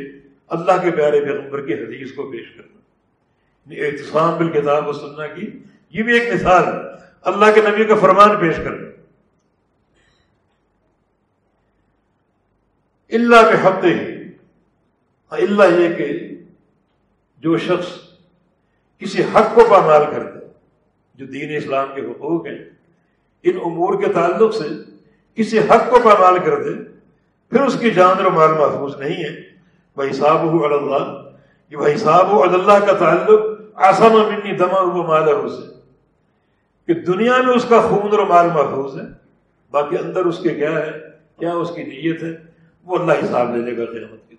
[SPEAKER 2] اللہ کے پیارے پیغمبر کی حدیث کو پیش کرنا۔ یعنی احتسام بالکتاب و سننا کی، یہ بھی ایک مثال ہے۔ اللہ کے نبی کا فرمان پیش کرنا۔ اللہ کے حق ہی اللہ یہ کہ جو شخص کسی حق کو پامال کر دے جو دین اسلام کے حقوق ہیں، ان امور کے تعلق سے کسی حق کو پامال کر دے پھر اس کی جان اور مال محفوظ نہیں ہے۔ بھائی صاحب اللہ یہ بھائی صاحب اللہ کا تعلق آسام منی دما ہوا مالا سے کہ دنیا میں اس کا خون اور مال محفوظ ہے، باقی اندر اس کے کیا ہے، کیا اس کی نیت ہے، وہ اللہ حساب لے لے گا قیامت کی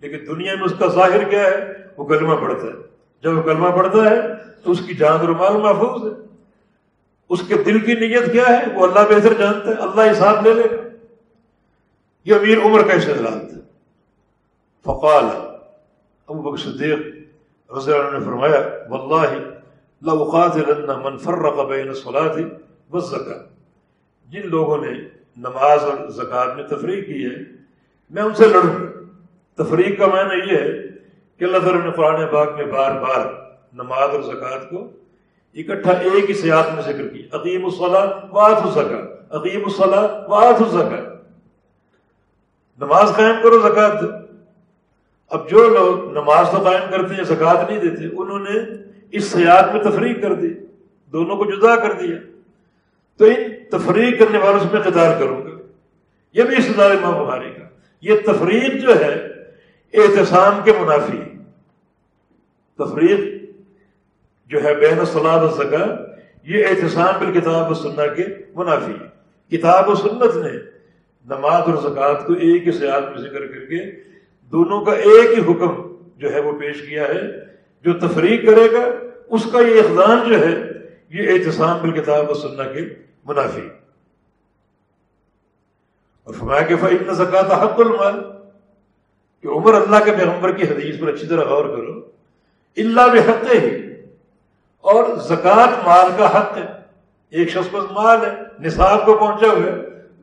[SPEAKER 2] لیکن دنیا میں اس کا ظاہر کیا ہے، وہ کلمہ پڑھتا ہے۔ جب وہ کلمہ پڑھتا ہے، تو اس کی جان اور مال محفوظ ہے۔ اس کے دل کی نیت کیا ہے، وہ اللہ بہتر جانتا ہے، اللہ حساب لے لے۔ گا یہ امیر عمر کا استدلال تھا فقال ابو بکر صدیق رضی اللہ نے فرمایا، واللہ لوقاتلن من فرق بین الصلاۃ والزکات جن لوگوں نے نماز اور زکات میں تفریح کی ہے، میں ان سے لڑوں۔ تفریق کا معنی یہ ہے کہ اللہ تعالیٰ نے قرآن باغ میں بار بار نماز اور زکوٰۃ کو اکٹھا ایک ہی سیاحت میں ذکر کی عقیم الصلاح وات ہو سکا عقیم الصلاح وات ہو سکا نماز قائم کرو زکوٰۃ اب جو لوگ نماز تو قائم کرتے ہیں، زکوٰۃ نہیں دیتے، انہوں نے اس سیاحت میں تفریح کر دی، دونوں کو جدا کر دیا۔ تو ان تفریح کرنے والوں سے میں قطار کروں گا۔ یہ بھی اس امام بخاری کا۔ یہ تفریح جو ہے احتسام کے منافی۔ تفریح جو ہے، بین سلاد و سکا یہ احتسام بال کتاب و سننا کے منافی۔ کتاب و سنت نے نماز اور زکوٰۃ کو ایک ہی سیاحت میں ذکر کر کے دونوں کا ایک ہی حکم جو ہے وہ پیش کیا ہے۔ جو تفریح کرے گا، اس کا یہ اقدام جو ہے، یہ احتسام بال کتاب و سننا کے منافی۔ اور فرمایا کہ فعن زکات حق المال۔ کہ عمر اللہ کے پیغمبر کی حدیث پر اچھی طرح غور کرو۔ اللہ میں حق ہی اور زکوٰۃ مال کا حق ہے۔ ایک شخص پر مال ہے، نصاب کو پہنچا ہوئے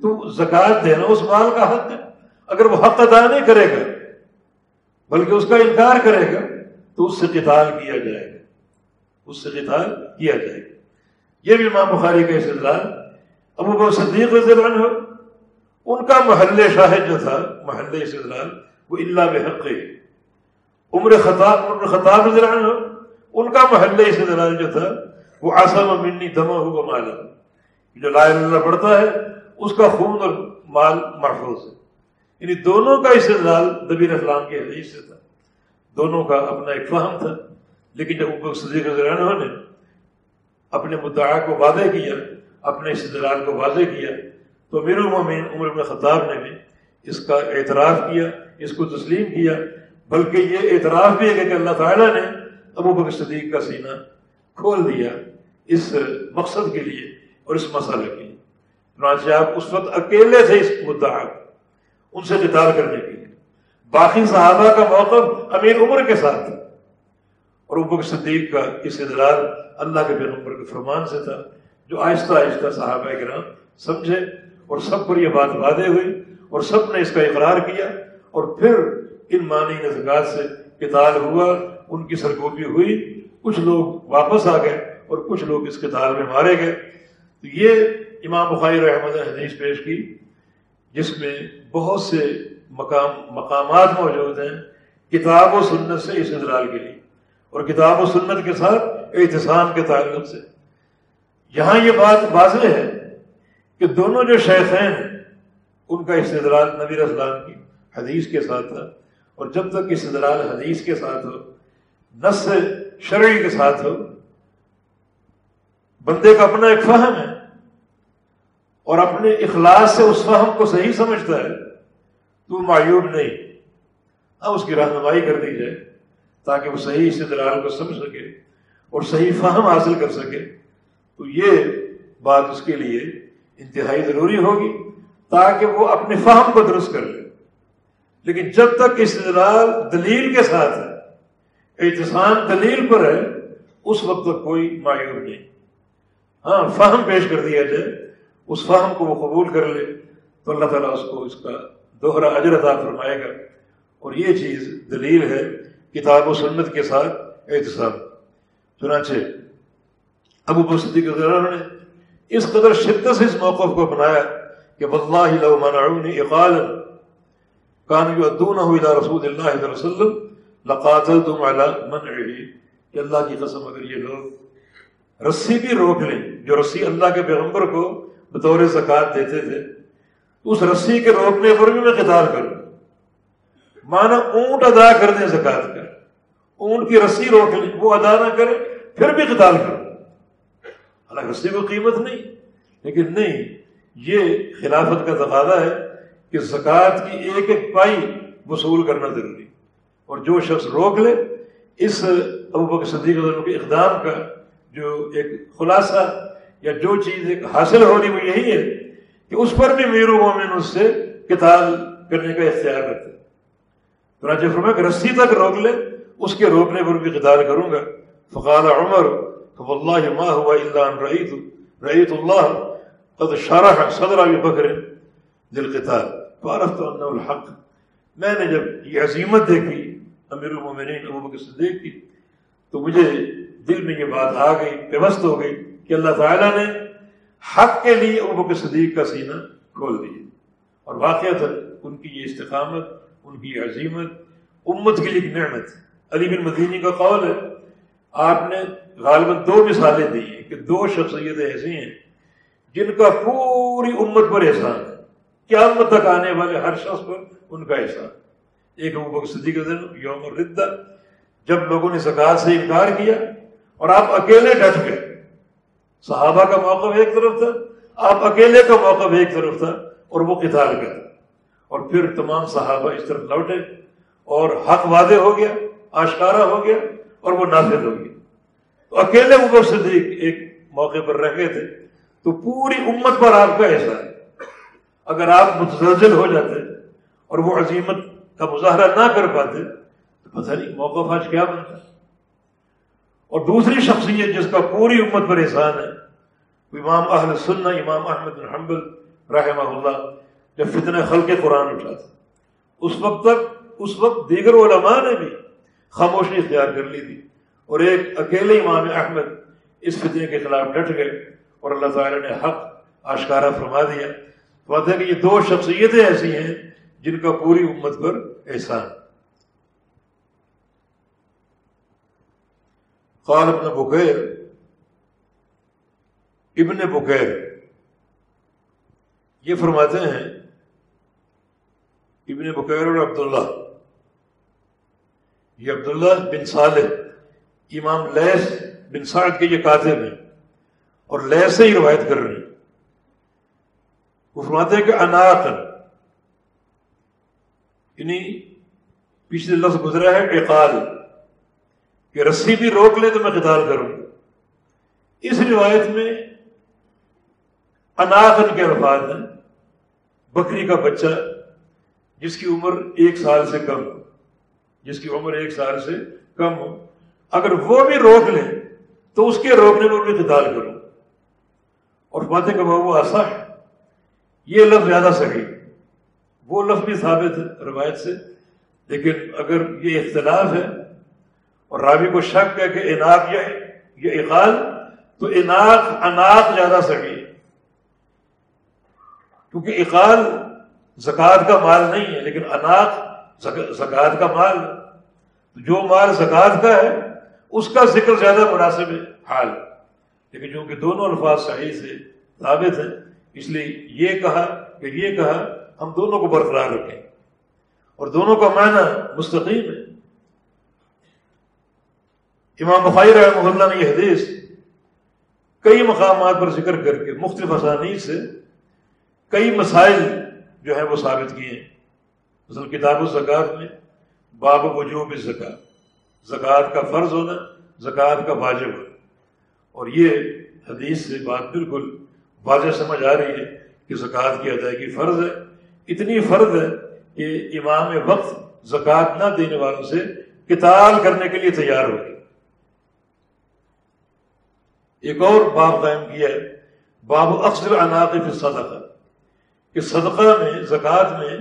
[SPEAKER 2] تو زکوٰۃ دینا اس مال کا حق ہے۔ اگر وہ حق ادا نہیں کرے گا بلکہ اس کا انکار کرے گا تو اس سے قتال کیا جائے گا۔ اس سے قتال کیا جائے گا۔ یہ بھی امام بخاری کا استدلال ابو بکر صدیق رضی اللہ عنہ، ان کا محل شاہد جو تھا، محل استدلال وہ اللہ بحق۔ عمر خطاب عمر خطاب رضی اللہ عنہ، ان کا محل استدلال جو تھا، وہ آسام منی دما ہوا مالا۔ جو لا اللہ پڑھتا ہے، اس کا خون اور مال محفوظ ہے۔ یعنی دونوں کا استدلال نبی اسلام کے حدیث سے تھا۔ دونوں کا اپنا ایک فہم تھا۔ لیکن جب ابو صدیق عنہ نے اپنے مدعا کو واضح کیا، اپنے استدلال کو واضح کیا، تو امیر المومن عمر بن خطاب نے بھی اس کا اعتراف کیا، اس کو تسلیم کیا۔ بلکہ یہ اعتراف بھی ہے کہ اللہ تعالیٰ نے ابو بکر صدیق کا سینہ کھول دیا اس مقصد کے لیے اور اس مسئلے کے لیے۔ چنانچہ آپ اس وقت اکیلے تھے اس مدعا ان سے قتال کرنے کے لیے باقی صحابہ کا موقف امیر عمر کے ساتھ تھا۔ اور ابو صدیق کا اس ادلال اللہ کے پیغمبر کے فرمان سے تھا۔ جو آہستہ آہستہ صحابہ کرام سمجھے اور سب پر یہ بات وعدے ہوئی اور سب نے اس کا اقرار کیا اور پھر ان معنی نزگات سے کتال ہوا، ان کی سرگوبی ہوئی، کچھ لوگ واپس آ گئے اور کچھ لوگ اس کتال میں مارے گئے۔ تو یہ امام بخاری رحمد حدیث پیش کی۔ جس میں بہت سے مقام مقامات موجود ہیں، کتاب و سنت سے اس ادرال کے لیے۔ اور کتاب و سنت کے ساتھ احتسام کے تعلق سے۔ یہاں یہ بات واضح ہے کہ دونوں جو شیخین ہیں، ان کا استدلال نبی اسلام کی حدیث کے ساتھ تھا۔ اور جب تک استدلال حدیث کے ساتھ ہو نس شرعی کے ساتھ ہو، بندے کا اپنا ایک فہم ہے۔ اور اپنے اخلاص سے اس فہم کو صحیح سمجھتا ہے، تو معیوب نہیں۔ اب اس کی رہنمائی کر دی جائے تاکہ وہ صحیح استدلال کو سمجھ سکے اور صحیح فہم حاصل کر سکے۔ تو یہ بات اس کے لیے انتہائی ضروری ہوگی تاکہ وہ اپنے فہم کو درست کر لے۔ لیکن جب تک استدلال دلیل کے ساتھ ہے احتسام دلیل پر ہے، اس وقت تک کوئی معیوب نہیں۔ ہاں فہم پیش کر دیا جائے۔ اس فہم کو وہ قبول کر لے تو اللہ تعالیٰ اس کو اس کا دوہرا اجر عطا فرمائے گا۔ اور یہ چیز دلیل ہے کتاب و سنت کے ساتھ احتساب۔ چنانچہ ابو بصدیق نے اس قدر شدت سے اس موقف کو بنایا کہ واللہ لو منعونی اقالا کان یؤدونه الى رسول اللہ صلی اللہ علیہ وسلم لقاتلتم على منعه۔ کہ اللہ کی قسم اگر یہ لوگ رسی بھی روک لیں، جو رسی اللہ کے پیغمبر کو بطور زکات دیتے تھے، اس رسی کے روکنے پر بھی میں قتال کروں۔ مانا اونٹ ادا کر دیں زکات کر اونٹ کی رسی روک لیں وہ ادا نہ کرے، پھر بھی قتال کرو حالانکہ رسی کو قیمت نہیں، لیکن نہیں، یہ خلافت کا تقاضا ہے کہ زکوٰۃ کی ایک ایک پائی وصول کرنا ضروری۔ اور جو شخص روک لے، اس ابو بکر صدیق کے اقدام کا جو ایک خلاصہ یا جو چیز ایک حاصل ہونی وہ یہی ہے کہ اس پر بھی میر و مومن اس سے کتاب کرنے کا اختیار رکھتے تو راجہ فرما کہ رسی تک روک لے، اس کے روکنے پر بھی قتال کروں گا۔ فقال عمر واللہ ما ہوا الا ان رأیت رأیت اللہ قد شرح صدر ابی بکر للقتال۔ فعرفت انه الحق۔ میں نے جب یہ عظیمت دیکھی، امیر المومنین ابو بکر صدیق کی، تو مجھے دل میں یہ بات آ گئی، پیوست ہو گئی۔ کہ اللہ تعالیٰ نے حق کے لیے ابو بکر صدیق کا سینہ کھول دیا۔ اور واقعات ان کی یہ استقامت، ان کی عظیمت، امت کے لیے نعمت۔ علی بن مدینی کا قول ہے، آپ نے غالباً دو مثالیں دی ہیں کہ دو شخصیتیں ایسی ہیں جن کا پوری امت پر احسان ہے۔ کیا تک آنے والے ہر شخص پر ان کا احسان۔ ایک ابو بکر صدیق یوم الردہ جب لوگوں نے زکات سے انکار کیا اور آپ اکیلے ڈٹ گئے۔ صحابہ کا موقف ایک طرف تھا، آپ اکیلے کا موقف ایک طرف تھا اور وہ کتاب کا اور پھر تمام صحابہ اس طرف لوٹے اور حق وعدے ہو گیا، آشکارا ہو گیا اور وہ نافذ ہو گیا تو اکیلے اوپر صدیق ایک موقع پر رہ گئے تھے، تو پوری امت پر آپ کا ایسا ہے۔ اگر آپ متزلزل ہو جاتے اور وہ عظیمت کا مظاہرہ نہ کر پاتے، تو پتہ نہیں موقف آج کیا بنتا۔ اور دوسری شخصیت جس کا پوری امت پر احسان ہے امام اہل سننا امام احمد بن حنبل رحمہ اللہ، جب فتنہ خلق قرآن اٹھا تھا۔ اس وقت تک، اس وقت دیگر علماء نے بھی خاموشی اختیار کر لی تھی۔ اور ایک اکیلے امام احمد اس فتنے کے خلاف ڈٹ گئے اور اللہ تعالیٰ نے حق آشکارا فرما دیا۔ تو ہے کہ یہ دو شخصیتیں ایسی ہیں جن کا پوری امت پر احسان قال ابن بکیر ابن بکیر۔ یہ فرماتے ہیں، ابن بکیر اور عبداللہ۔ یہ عبداللہ بن صالح، امام لیس بن سعد کے یہ کاتب ہیں اور لیس سے ہی روایت کر رہے ہیں۔ وہ فرماتے ہیں کہ اناقن یعنی پچھلے لفظ گزرا ہے اقال کہ رسی بھی روک لے تو میں قتال کروں اس روایت میں اناخن کے الفاظ ہیں۔ بکری کا بچہ جس کی عمر ایک سال سے کم ہو، جس کی عمر ایک سال سے کم ہو، اگر وہ بھی روک لے تو اس کے روکنے پر بھی قتال کروں۔ اور باتیں کہ وہ آسا ہے۔ یہ لفظ زیادہ صحیح وہ لفظ بھی ثابت ہے روایت سے، لیکن اگر یہ اختلاف ہے اور راوی کو شک ہے کہ اناق یا یہ اقال تو اناق اناق زیادہ صحیح ہے۔ کیونکہ اقال زکوٰۃ کا مال نہیں ہے، لیکن اناق زکوٰۃ کا مال جو مال زکوٰۃ کا ہے، اس کا ذکر زیادہ مناسب ہے۔ حال لیکن جو کہ دونوں الفاظ صحیح سے ثابت ہیں، اس لیے یہ کہا کہ یہ کہا، ہم دونوں کو برقرار رکھیں۔ اور دونوں کا معنی مستقیم ہے۔ امام بخاری رحمہ اللہ نے یہ حدیث کئی مقامات پر ذکر کر کے مختلف اسانی سے کئی مسائل جو ہیں وہ ثابت کیے ہیں۔ مثلا کتاب و زکوٰۃ میں باب وجوب زکوٰۃ زکوٰۃ کا فرض ہونا، زکوٰۃ کا واجب ہونا۔ اور یہ حدیث سے بات بالکل واضح سمجھ آ رہی ہے کہ زکوٰۃ کی ادائیگی فرض ہے۔ اتنی فرض ہے کہ امام وقت زکوٰۃ نہ دینے والوں سے کتاب کرنے کے لیے تیار ہوگی ایک اور باب قائم کیا ہے، باب اکثر اناقف صدقہ، کہ صدقہ میں، زکوٰۃ میں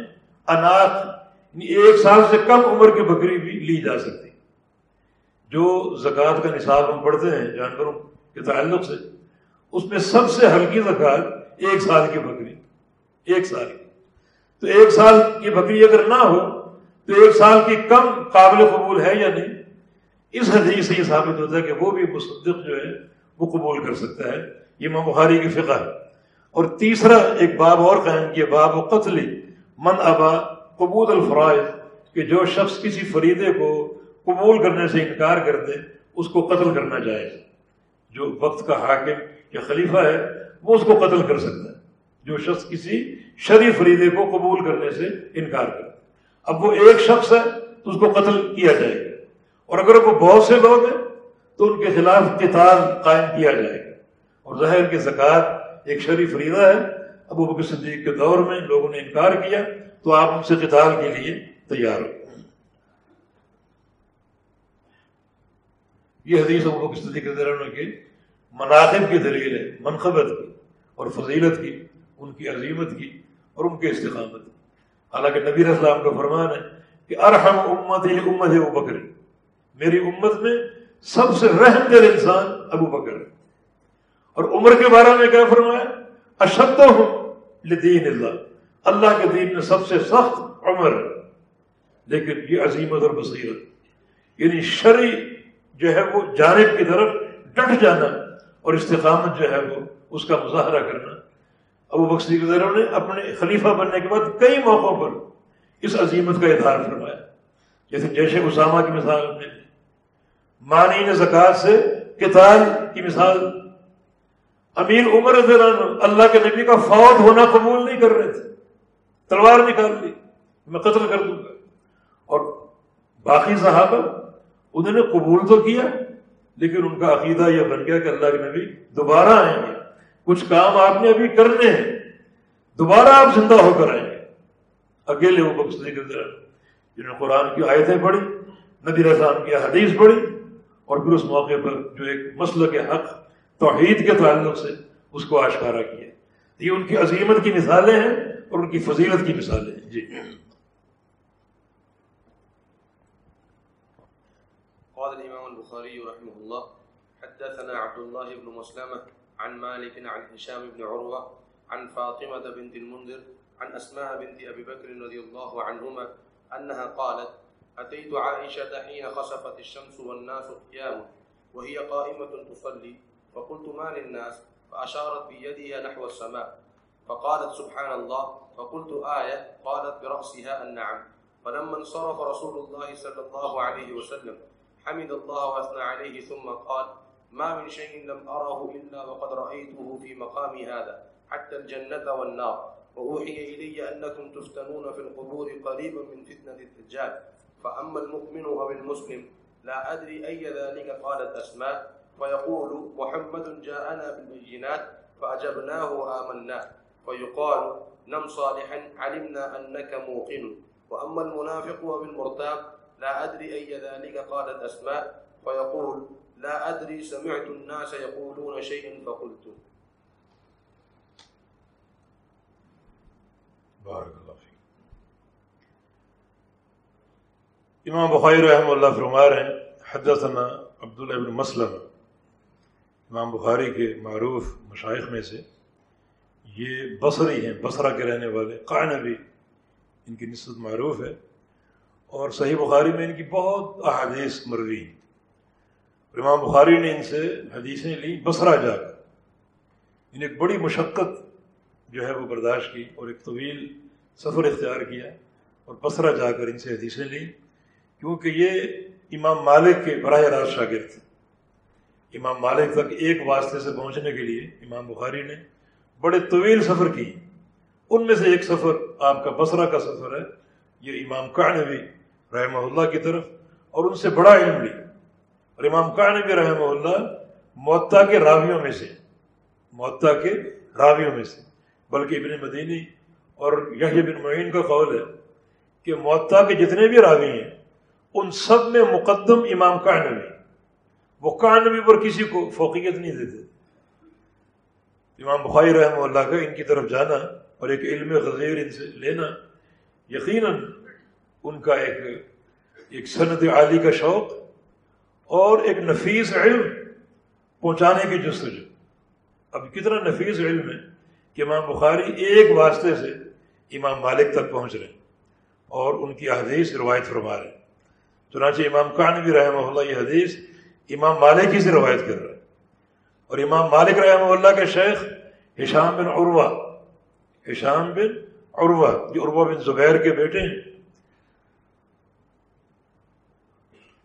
[SPEAKER 2] اناق یعنی ایک سال سے کم عمر کی بکری بھی لی جا سکتی۔ جو زکوٰۃ کا نصاب ہم پڑھتے ہیں، جانوروں کے تعلق سے، اس میں سب سے ہلکی زکوٰۃ ایک سال کی بکری، ایک سال کی۔ تو ایک سال کی بکری اگر نہ ہو، تو ایک سال کی کم قابل قبول ہے یا نہیں؟ اس حدیث سے یہ ثابت ہوتا ہے کہ وہ بھی مصدق جو ہے وہ قبول کر سکتا ہے۔ یہ ماں بخاری کی فقہ ہے۔ اور تیسرا ایک باب اور قائم کیا، باب و قتل۔ من ابا قبول الفرائض، کہ جو شخص کسی فریدے کو قبول کرنے سے انکار کر دے اس کو قتل کرنا چاہے جو وقت کا حاکم یا خلیفہ ہے، وہ اس کو قتل کر سکتا ہے۔ جو شخص کسی شری فریدے کو قبول کرنے سے انکار کرے اب وہ ایک شخص ہے، تو اس کو قتل کیا جائے گا۔ اور اگر وہ بہت سے لوگ ہیں تو ان کے خلاف قتال قائم کیا جائے گا۔ اور ظاہر کی زکوٰۃ ایک شریف فریدہ ہے۔ ابو بکر صدیق کے دور میں لوگوں نے انکار کیا، تو آپ ان سے قتال کے لیے تیار ہو۔ یہ حدیث ابو بکر صدیق کے مناقب کی دلیل ہے، منقبت کی اور فضیلت کی، ان کی عظیمت کی اور ان کے استقامت کی۔ حالانکہ نبی اسلام کا فرمان ہے کہ ارحم امت امت ابو بکر، میری امت میں سب سے رحم دل انسان ابو بکر ہے۔ اور عمر کے بارے میں کیا فرمایا؟ اشد ہوں لدین اللہ۔ اللہ کے دین میں سب سے سخت عمر ہے۔ لیکن یہ عظیمت اور بصیرت۔ یعنی شرع جو ہے وہ جانب کی طرف ڈٹ جانا اور استقامت جو ہے وہ اس کا مظاہرہ کرنا۔ ابو بخشی گزروں نے اپنے خلیفہ بننے کے بعد کئی موقعوں پر اس عظیمت کا اظہار فرمایا۔ جیسے جیش اسامہ کی مثال نے مانی نے زکوٰۃ سے کتاب کی مثال۔ امیر عمر اللہ کے نبی کا فوت ہونا قبول نہیں کر رہے تھے۔ تلوار نکال لی۔ میں قتل کر دوں گا۔ اور باقی صحابہ انہوں نے قبول تو کیا، لیکن ان کا عقیدہ یہ بن گیا کہ اللہ کے نبی دوبارہ آئیں گے۔ کچھ کام آپ نے ابھی کرنے ہیں، دوبارہ آپ زندہ ہو کر آئیں گے۔ اکیلے وہ بخش نہیں کرتے۔ جنہوں نے قرآن کی آیتیں پڑھی، نبی رسان کی حدیث پڑھی اور پھر اس موقع پر جو ایک مسئلہ کے حق توحید کے تعلق سے اس کو آشکارا کیا۔ یہ ان کی عظیمت کی مثالیں ہیں اور ان کی فضیلت کی مثالیں ہیں۔ جی۔
[SPEAKER 1] قال الإمام البخاري رحمه الله، حدثنا عبد الله بن مسلمة عن مالك عن هشام بن عروة، عن فاطمة بنت المنذر، عن أسماء بنت أبي بكر رضي الله عنهما، أنها قالت أتيت عائشة حين خسفت الشمس والناس قيام وهي قائمة تصلي، فقلت ما للناس؟ فأشارت بيدها نحو السماء، فقالت سبحان الله، فقلت آية، قالت برأسها النعم. فلما انصرف رسول الله صلى الله عليه وسلم، حمد الله وأثنى عليه، ثم قال ما من شيء لم أره إلا وقد رأيته في مقامي هذا، حتى الجنة والنار. وأوحي إلي أنكم تفتنون في القبور قريبا من فتنة الدجال. فأما المؤمن أو المسلم لا أدري أي ذلك قالت أسماء فيقول محمد جاءنا بالبينات فأجبناه وآمناه فيقال نم صالحا علمنا أنك موقن وأما المنافق وبالمرتاب لا أدري أي ذلك قالت أسماء فيقول لا أدري سمعت الناس يقولون شيئا فقلت
[SPEAKER 2] بارک اللہ فی امام بخاری رحمہ اللہ فرما رہے ہیں، حدثنا عبداللہ ابن مسلم، امام بخاری کے معروف مشائق میں سے، یہ بصری ہیں، بصرہ کے رہنے والے قائن بھی ان کی نسبت معروف ہے، اور صحیح بخاری میں ان کی بہت احادیث مروی ہیں۔ امام بخاری نے ان سے حدیثیں لی بصرہ جا کر۔ ان ایک بڑی مشقت جو ہے وہ برداشت کی اور ایک طویل سفر اختیار کیا اور بصرہ جا کر ان سے حدیثیں لی کیونکہ یہ امام مالک کے براہ راست شاگرد تھے۔ امام مالک تک ایک واسطے سے پہنچنے کے لیے امام بخاری نے بڑے طویل سفر کی۔ ان میں سے ایک سفر آپ کا بصرہ کا سفر ہے، یہ امام کانوی رحمہ اللہ کی طرف، اور ان سے بڑا علم لی اور امام کانوی رحمہ اللہ معطا کے راویوں میں سے، معطا کے راویوں میں سے۔ بلکہ ابن مدینی اور یہ بن معین کا قول ہے کہ معطا کے جتنے بھی راوی ہیں ان سب میں مقدم امام کانوی وہ کانوی پر کسی کو فوقیت نہیں دیتے۔ امام بخاری رحمہ اللہ کا ان کی طرف جانا اور ایک علم غزیر ان سے لینا، یقیناً ان کا ایک ایک صنعت عالی کا شوق اور ایک نفیس علم پہنچانے کی جستجو اب کتنا نفیس علم ہے کہ امام بخاری ایک واسطے سے امام مالک تک پہنچ رہے ہیں اور ان کی حدیث روایت فرما رہے ہیں۔ چنانچہ امام کان بھی رحمہ اللہ یہ حدیث امام مالک ہی سے روایت کر رہے ہیں اور امام مالک رحمہ اللہ کے شیخ ہشام بن عروہ، ہشام بن عروہ جو عروہ بن زبیر کے بیٹے ہیں۔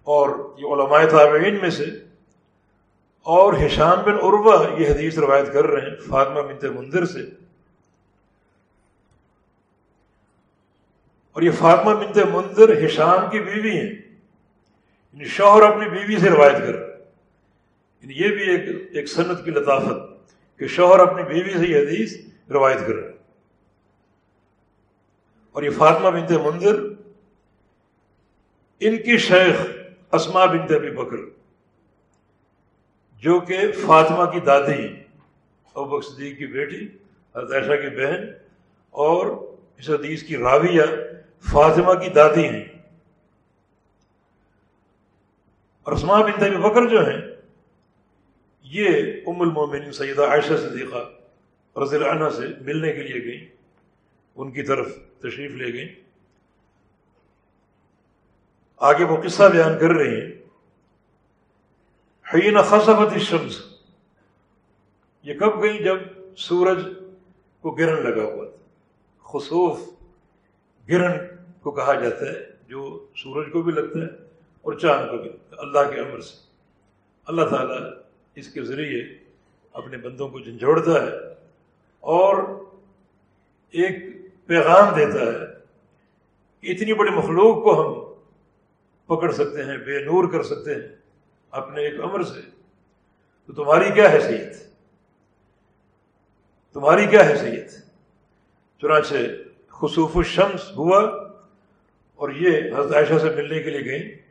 [SPEAKER 2] اور یہ علماء تابعین میں سے۔ اور ہشام بن عروہ یہ حدیث روایت کر رہے ہیں فاطمہ بنت مندر سے۔ اور یہ فاطمہ بنت مندر ہشام کی بیوی ہیں۔ یعنی شوہر اپنی بیوی سے روایت کر یعنی یہ بھی ایک ایک صنعت کی لطافت کہ شوہر اپنی بیوی سے یہ حدیث روایت کر رہے اور یہ فاطمہ بنت مندر ان کی شیخ اسما بنت ابی بکر، جو کہ فاطمہ کی دادی، ابو صدیق کی بیٹی عائشہ کی بہن، اور اس حدیث کی راویہ فاطمہ کی دادی ہیں۔ اور اسما بنت ابی بکر جو ہیں، یہ ام المومن سیدہ عائشہ صدیقہ رضی اللہ عنہ سے ملنے کے لیے گئیں، ان کی طرف تشریف لے گئیں۔ آگے وہ قصہ بیان کر رہے ہیں۔ حین خصبت الشمس، یہ کب گئی؟ جب سورج کو گرہن لگا ہوا تھا۔ خصوف گرہن کو کہا جاتا ہے، جو سورج کو بھی لگتا ہے۔ اور چاند کو بھی اللہ کے عمر سے۔ اللہ تعالیٰ اس کے ذریعے اپنے بندوں کو جھنجھوڑتا ہے اور ایک پیغام دیتا ہے کہ اتنی بڑی مخلوق کو ہم پکڑ سکتے ہیں، بے نور کر سکتے ہیں اپنے ایک امر سے۔ تو تمہاری کیا حیثیت؟ تمہاری کیا حیثیت؟ چنانچہ خصوف الشمس ہوا اور یہ حضرت عائشہ سے ملنے کے لیے گئیں۔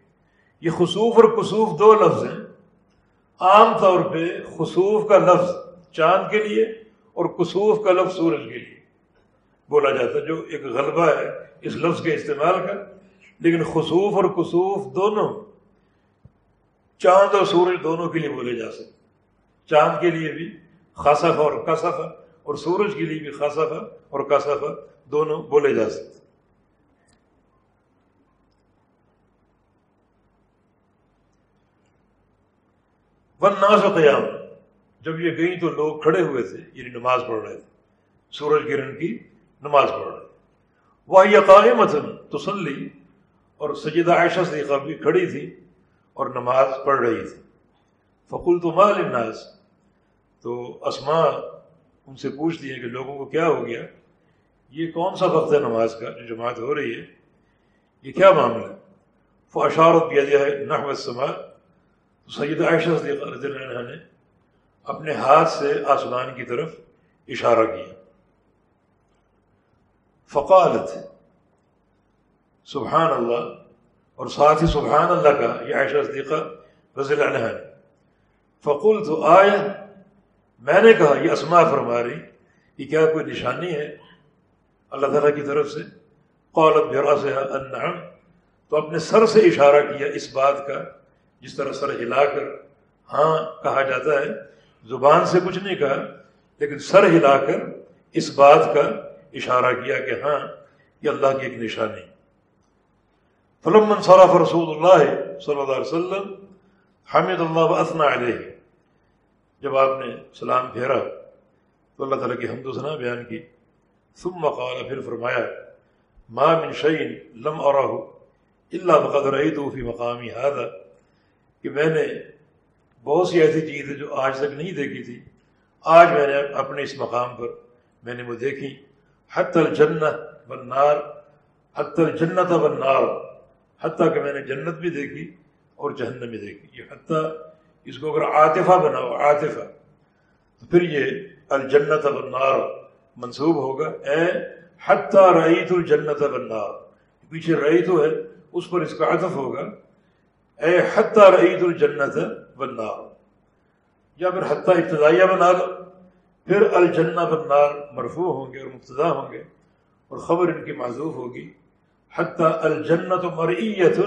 [SPEAKER 2] یہ خصوف اور کسوف دو لفظ ہیں۔ عام طور پہ خصوف کا لفظ چاند کے لیے اور کسوف کا لفظ سورج کے لیے۔ بولا جاتا ہے جو ایک غلبہ ہے اس لفظ کے استعمال کا۔ لیکن خصوف اور کسوف دونوں چاند اور سورج دونوں کے لیے بولے جا سکتے چاند کے لیے بھی خاصفہ اور کاسفہ اور سورج کے لیے بھی خاصفہ اور کاسفہ دونوں بولے جا سکتے ون ناز و قیام جب یہ گئی تو لوگ کھڑے ہوئے تھے یعنی نماز پڑھ رہے تھے۔ سورج گرہن کی نماز پڑھ رہے تھے۔ وہ یہ قائم تسلی، اور سجدہ عائشہ صدیقہ بھی کھڑی تھی اور نماز پڑھ رہی تھی۔ فقول تو مال الناس تو اسما ان سے پوچھ دیے کہ لوگوں کو کیا ہو گیا؟ یہ کون سا وقت ہے نماز کا جو جماعت ہو رہی ہے؟ یہ کیا معاملہ ہے؟ اشارت کیا جائے نحو سما سید عائشہ رضی اللہ عنہ نے اپنے ہاتھ سے آسمان کی طرف اشارہ کیا۔ فقالت سبحان اللہ اور ساتھ ہی سبحان اللہ کا یہ عائشہ صدیقہ رضی اللہ عنہ فقول تو آئے میں نے کہا، یہ اسما فرما رہی کہ کیا کوئی نشانی ہے؟ اللہ تعالیٰ کی طرف سے۔ قولت برا سے انعم۔ تو اپنے سر سے اشارہ کیا اس بات کا جس طرح سر ہلا کر ہاں کہا جاتا ہے۔ زبان سے کچھ نہیں کہا، لیکن سر ہلا کر اس بات کا اشارہ کیا کہ ہاں یہ اللہ کی ایک نشانی۔ فلم صرف رسول اللہ صلی اللہ علیہ وسلم حامد اللہ اسنا علیہ۔ جب آپ نے سلام پھیرا، تو اللہ تعالیٰ کی حمد و ثنا بیان کی۔ ثم قال، پھر فرمایا، ما من شعین لم اور اللہ بقدر فی مقامی ہادہ کہ میں نے بہت سی ایسی چیزیں جو آج تک نہیں دیکھی تھی، آج میں نے اپنے اس مقام پر میں نے وہ دیکھی۔ حت الجنت بنار حت الجنت بنار حتیٰ کہ میں نے جنت بھی دیکھی اور جہنم بھی دیکھی۔ یہ حتیٰ اس کو اگر عاطفہ بناؤ، عاطفہ، تو پھر یہ الجنت بنار منصوب ہوگا۔ اے حتیٰ رعیت الجنت بنار پیچھے رعی تو ہے، اس پر اس کا عطف ہوگا۔ اے حتیٰ رعید الجنت بنار یا پھر حتیٰ ابتدائیہ بنا لو، پھر الجنہ بنار مرفوع ہوں گے اور مبتدا ہوں گے اور خبر ان کی معذوف ہوگی۔ حتیٰ الجنت مرعیت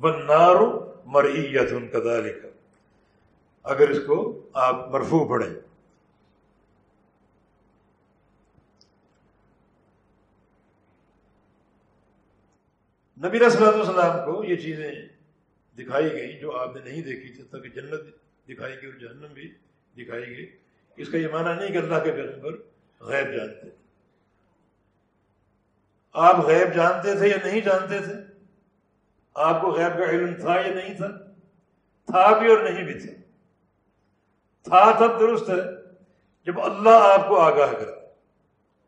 [SPEAKER 2] بنار مرعیت کذالک۔ اگر اس کو آپ مرفوع پڑھیں۔ نبی صلی اللہ علیہ وسلم کو یہ چیزیں دکھائی گئیں جو آپ نے نہیں دیکھی تھی تک جنت دکھائی گئی اور جہنم بھی دکھائی گئی، اس کا یہ معنی نہیں کہ اللہ کے پیغمبر غیب جانتے تھے۔ آپ غیب جانتے تھے یا نہیں جانتے تھے؟ آپ کو غیب کا علم تھا یا نہیں تھا؟ تھا بھی اور نہیں بھی تھا تھا تب درست ہے جب اللہ آپ کو آگاہ کرے۔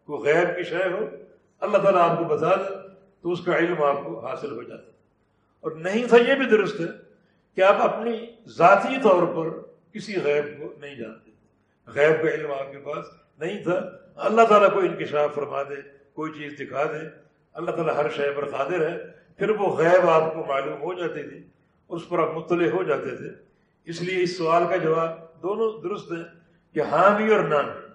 [SPEAKER 2] کوئی غیب کی شے ہو، اللہ تعالیٰ آپ کو بتا دے تو اس کا علم آپ کو حاصل ہو جاتا اور نہیں تھا یہ بھی درست ہے کہ آپ اپنی ذاتی طور پر کسی غیب کو نہیں جانتے غیب کا علم آپ کے پاس نہیں تھا۔ اللہ تعالیٰ کو انکشاف فرما دے، کوئی چیز دکھا دے۔ اللہ تعالیٰ ہر شے پر قادر ہے، پھر وہ غیب آپ کو معلوم ہو جاتی تھی۔ اس پر آپ مطلع ہو جاتے تھے۔ اس لیے اس سوال کا جواب دونوں درست ہے کہ ہاں بھی اور نہ بھی۔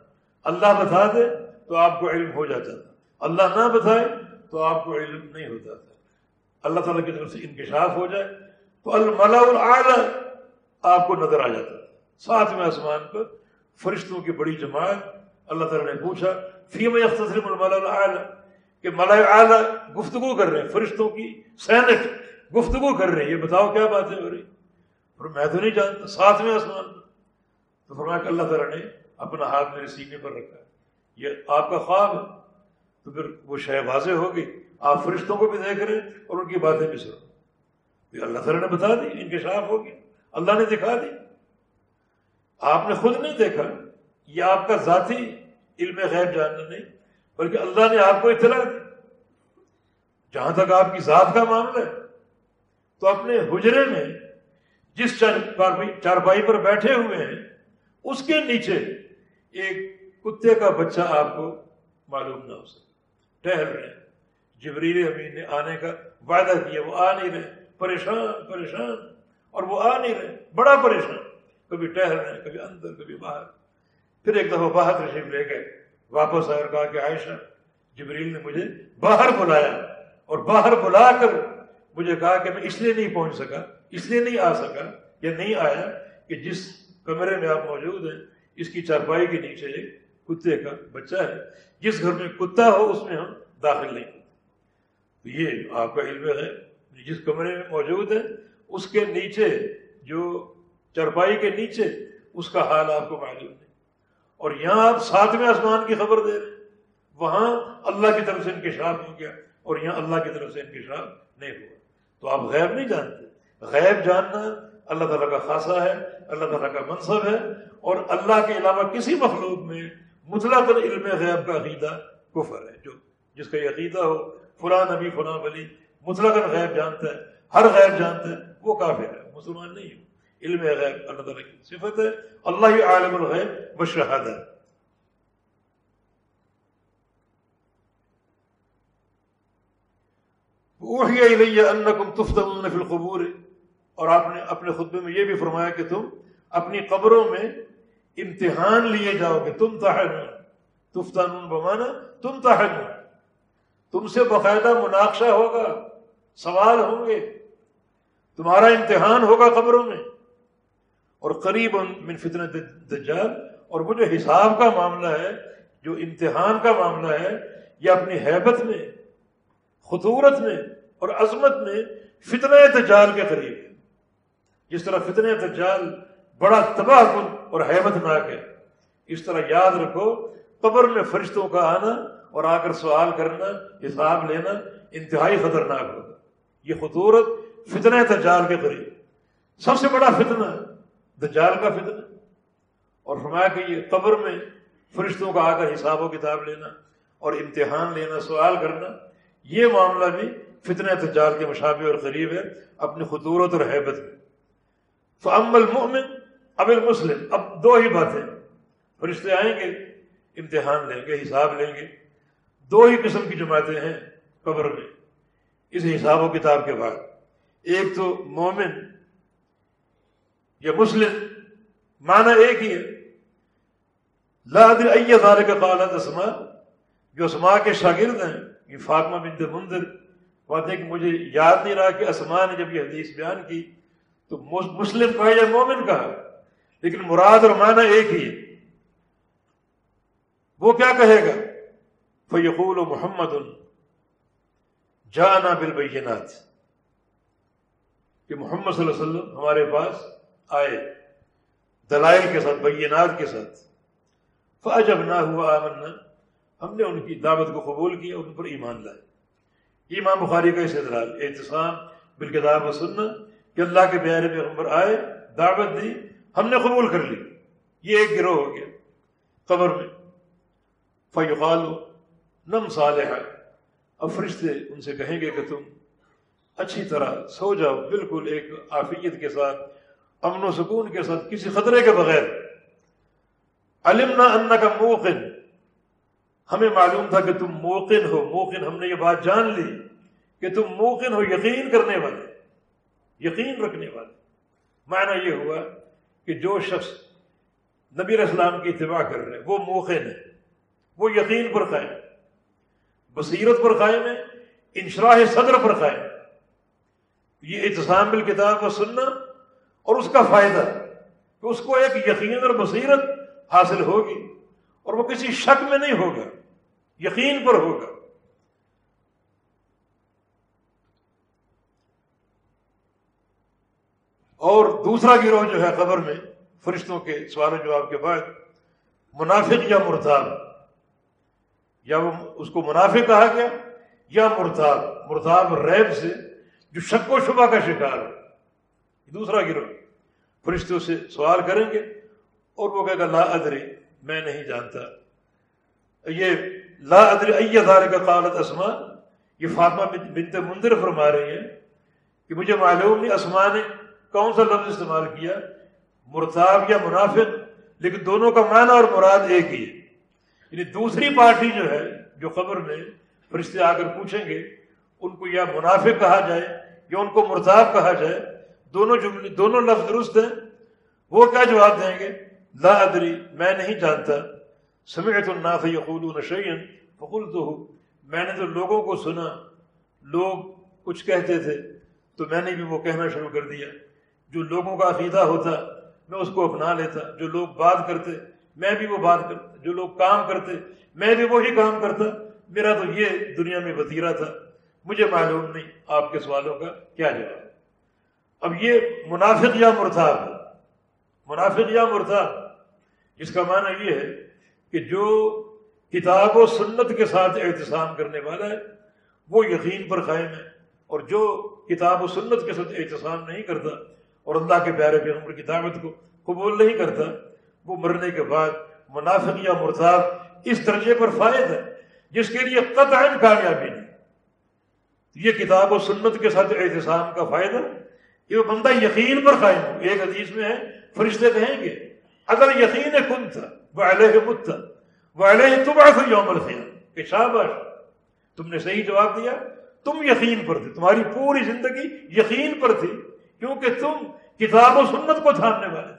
[SPEAKER 2] اللہ بتا دے تو آپ کو علم ہو جاتا تھا۔ اللہ نہ بتائے تو آپ کو علم نہیں ہوتا تھا۔ اللہ تعالیٰ کی طرف سے انکشاف ہو جائے تو الملا آپ کو نظر آ جاتا ساتھ میں آسمان پر فرشتوں کی بڑی جماعت، اللہ تعالیٰ نے پوچھا فیم الملا کہ ملا اعلیٰ گفتگو کر رہے ہیں، فرشتوں کی سینک گفتگو کر رہے ہیں۔ یہ بتاؤ کیا باتیں ہو رہی اور میں تو نہیں جانتا ساتھ میں آسمان پر۔ تو فرمایا کہ اللہ تعالیٰ نے اپنا ہاتھ میرے سینے پر رکھا یہ آپ کا خواب ہے۔ تو پھر وہ شے واضح ہوگی آپ فرشتوں کو بھی دیکھ رہے اور ان کی باتیں بھی سنو اللہ تعالیٰ نے بتا دی انکشاف ہوگی۔ اللہ نے دکھا دی۔ آپ نے خود نہیں دیکھا یہ آپ کا ذاتی علم غیب جاننا نہیں، بلکہ اللہ نے آپ کو اطلاع دی۔ جہاں تک آپ کی ذات کا معاملہ ہے، تو اپنے حجرے میں جس چارپائی پر بیٹھے ہوئے ہیں، اس کے نیچے ایک کتے کا بچہ آپ کو معلوم نہ ہو سکے۔ ٹہل رہے جبریل امین نے آنے کا وعدہ کیا، وہ آ نہیں رہے۔ پریشان پریشان۔ اور وہ آ نہیں رہے۔ بڑا پریشان۔ کبھی ٹہل رہے، کبھی اندر، کبھی باہر۔ پھر ایک دفعہ باہر تشریف لے گئے واپس آئے اور کہا کہ عائشہ، جبریل نے مجھے باہر بلایا۔ اور باہر بلا کر مجھے کہا کہ میں اس لیے نہیں پہنچ سکا، اس لیے نہیں آ سکا یا نہیں آیا کہ جس کمرے میں آپ موجود ہیں، اس کی چارپائی کے نیچے ایک کتے کا بچہ ہے۔ جس گھر میں کتا ہو، اس میں ہم داخل نہیں۔ یہ آپ کا علم ہے، جس کمرے میں موجود ہے، اس کے نیچے، جو چرپائی کے نیچے، اس کا حال آپ کو معلوم نہیں اور یہاں آپ ساتویں آسمان کی خبر دے رہے وہاں اللہ کی طرف سے انکشاف ہو گیا اور یہاں اللہ کی طرف سے انکشاف نہیں ہوا۔ تو آپ غیر نہیں جانتے۔ غیب جاننا اللہ تعالیٰ کا خاصہ ہے، اللہ تعالیٰ کا منصب ہے۔ اور اللہ کے علاوہ کسی مخلوق میں مطلق علم غیب کا عقیدہ کفر ہے، جو جس کا یہ عقیدہ ہو فلاں نبی، فلاں ولی مطلق غیب جانتا ہے، ہر غیب جانتا ہے، وہ کافر ہے، مسلمان نہیں ہے۔ علم غیب، اللہ تعالیٰ کی صفت ہے، اللہ عالم الغیب بشہاد ہے۔ انکم تفتمون فی القبور۔ اور آپ نے اپنے خطبے میں یہ بھی فرمایا کہ تم اپنی قبروں میں امتحان لیے جاؤ گے۔ تم تحنون تفتانون بمانا تم تحنون تم سے باقاعدہ مناقشہ ہوگا، سوال ہوں گے۔ تمہارا امتحان ہوگا قبروں میں۔ اور قریب من فتن دجال۔ اور وہ جو حساب کا معاملہ ہے، جو امتحان کا معاملہ ہے، یہ اپنی حیبت میں، خطورت میں اور عظمت میں فتن دجال کے قریب ہے۔ جس طرح فتن دجال بڑا تباہ کن اور حیبت ناک ہے، اس طرح یاد رکھو، قبر میں فرشتوں کا آنا اور آ کر سوال کرنا، حساب لینا انتہائی خطرناک ہوگا یہ خطورت فتنہ دجال کے قریب۔ سب سے بڑا فتنہ دجال کا فتنہ۔ اور فرمایا کہ یہ قبر میں فرشتوں کا آ کر حساب و کتاب لینا اور امتحان لینا، سوال کرنا، یہ معاملہ بھی فتنہ دجال کے مشابہ اور قریب ہے، اپنی خطورت اور حیبت میں۔ فعم المؤمن اب المسلم، اب دو ہی باتیں۔ فرشتے آئیں گے، امتحان لیں گے، حساب لیں گے۔ دو ہی قسم کی جماعتیں ہیں قبر میں۔ اس حساب و کتاب کے بعد۔ ایک تو مومن یا مسلم، معنی ایک ہی ہے۔ لادر ادر کا قالت اسما جو اسما کے شاگرد ہیں، یہ فاطمہ بنت مندر بات ہے کہ مجھے یاد نہیں رہا کہ اسما نے جب یہ حدیث بیان کی، تو مسلم کہا یا مومن کہا۔ لیکن مراد اور معنی ایک ہی ہے۔ وہ کیا کہے گا؟ فیقول و محمد جانا بالبینات کہ محمد صلی اللہ علیہ وسلم ہمارے پاس آئے، دلائل کے ساتھ، بینات کے ساتھ۔ فاجب نہ ہوا آمنا ہم نے ان کی دعوت کو قبول کیا، ان پر ایمان لائے۔ امام بخاری کا استدلال احتسام بالکتاب و سننا کہ اللہ کے پیارے پیغمبر آئے، دعوت دی، ہم نے قبول کر لی۔ یہ ایک گروہ ہو گیا قبر میں۔ فیقال نم صالح اب فرشتے ان سے کہیں گے کہ تم اچھی طرح سو جاؤ، بالکل ایک آفیت کے ساتھ، امن و سکون کے ساتھ، کسی خطرے کے بغیر۔ علم نہ ان کا موقن۔ ہمیں معلوم تھا کہ تم موقن ہو۔ موقن ہم نے یہ بات جان لی کہ تم موقن ہو، یقین کرنے والے، یقین رکھنے والے۔ معنی یہ ہوا کہ جو شخص نبی اسلام کی اتباع کر رہے، وہ موقن ہے، وہ یقین پر قائم۔ بصیرت پر قائم ہے، انشراح صدر پر قائم یہ اتصام بالکتاب و سننا اور اس کا فائدہ کہ اس کو ایک یقین اور بصیرت حاصل ہوگی اور وہ کسی شک میں نہیں ہوگا، یقین پر ہوگا۔ اور دوسرا گروہ جو ہے قبر میں، فرشتوں کے سوال و جواب کے بعد، منافق یا مرتاب؟ یا وہ اس کو منافق کہا گیا، یا مرتاب مرتاب ریب سے جو شک و شبہ کا شکار ہے۔ دوسرا گروہ۔ فرشتوں سے سوال کریں گے اور وہ کہے گا، لا ادری، میں نہیں جانتا۔ یہ لا ادری ادارے کا قالت اسما یہ فاطمہ بنت مندر فرما رہی ہیں کہ مجھے معلوم نہیں اسما نے کون سا لفظ استعمال کیا، مرتاب یا منافق لیکن دونوں کا معنی اور مراد ایک ہی ہے۔ یعنی دوسری پارٹی جو ہے، جو خبر میں فرشتے آ کر پوچھیں گے، ان کو یا منافق کہا جائے یا ان کو مرتاب کہا جائے، دونوں جملے دونوں لفظ درست ہیں۔ وہ کیا جواب دیں گے؟ لا ادری، میں نہیں جانتا۔ سمعت الناس یقولون شیئا فقلت میں نے تو لوگوں کو سنا، لوگ کچھ کہتے تھے، تو میں نے بھی وہ کہنا شروع کر دیا۔ جو لوگوں کا عقیدہ ہوتا، میں اس کو اپنا لیتا۔ جو لوگ بات کرتے میں بھی وہ بات کرتا جو لوگ کام کرتے، میں بھی وہی کام کرتا۔ میرا تو یہ دنیا میں وطیرہ تھا۔ مجھے معلوم نہیں آپ کے سوالوں کا کیا جواب۔ اب یہ منافق یا مرتاب؟ منافق یا مرتاب؟ جس کا معنی یہ ہے کہ جو کتاب و سنت کے ساتھ احتسام کرنے والا ہے، وہ یقین پر قائم ہے۔ اور جو کتاب و سنت کے ساتھ احتسام نہیں کرتا اور اللہ کے پیارے پیغمبر کی دعوت کو قبول نہیں کرتا وہ مرنے کے بعد منافق یا مرتاب اس درجے پر فائد ہے، جس کے لیے قطع کامیابی نہیں۔ یہ کتاب و سنت کے ساتھ احتسام کا فائدہ، یہ بندہ یقین پر قائم ہو۔ ایک حدیث میں ہے، فرشتے کہیں گے، اگر یقین کن تھا وہ علیہ مت تھا وہ علیہ تم آخر یوم کہ شاباش، تم نے صحیح جواب دیا، تم یقین پر تھے، تمہاری پوری زندگی یقین پر تھی، کیونکہ تم کتاب و سنت کو تھامنے والے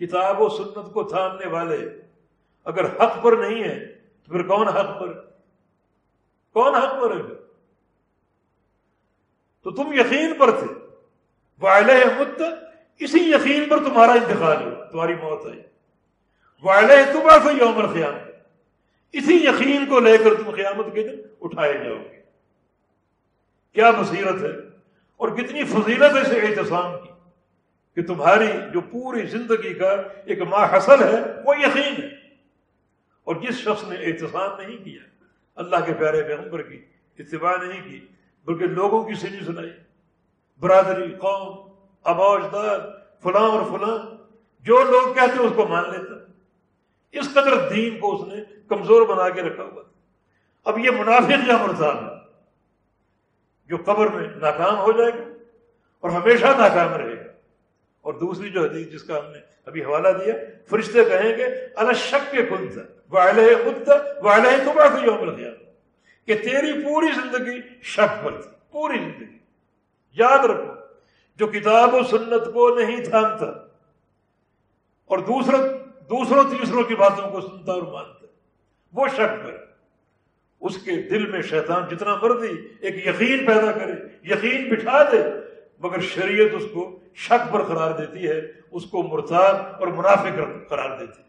[SPEAKER 2] کتاب و سنت کو تھامنے والے اگر حق پر نہیں ہے تو پھر کون حق پر؟ کون حق پر ہے؟ تو تم یقین پر تھے۔ وائلہ مت، اسی یقین پر تمہارا انتقال ہو تمہاری موت آئی۔ وائلہ تم یوم القیام اسی یقین کو لے کر تم قیامت کے دن اٹھائے جاؤ گے۔ کیا بصیرت ہے؟ اور کتنی فضیلت ہے اسے احتسام کی۔ کہ تمہاری جو پوری زندگی کا ایک ماحصل ہے، وہ یقین ہے۔ اور جس شخص نے احتسام نہیں کیا، اللہ کے پیارے پیغمبر کی اتباع نہیں کی، بلکہ لوگوں کی سنی سنائی، برادری، قوم ابا اجداد فلاں اور فلاں، جو لوگ کہتے ہیں اس کو مان لیتا۔ اس قدر دین کو اس نے کمزور بنا کے رکھا ہوا۔ تھا اب یہ منافق یا مرتاب ہے جو قبر میں ناکام ہو جائے گا اور ہمیشہ ناکام رہے گا۔ اور دوسری جو حدیث جس کا ہم نے ابھی حوالہ دیا، فرشتے کہیں گے الشک کے کن تھا یوم کہ تیری پوری زندگی شک پر تھی، پوری زندگی۔ یاد رکھو، جو کتاب و سنت کو نہیں تھامتا اور دوسروں دوسروں، تیسروں کی باتوں کو سنتا اور مانتا، وہ شک پر۔ اس کے دل میں شیطان جتنا مرضی ایک یقین پیدا کرے، یقین بٹھا دے مگر شریعت اس کو شک پر قرار دیتی ہے، اس کو مرتاب اور منافع قرار دیتی ہے۔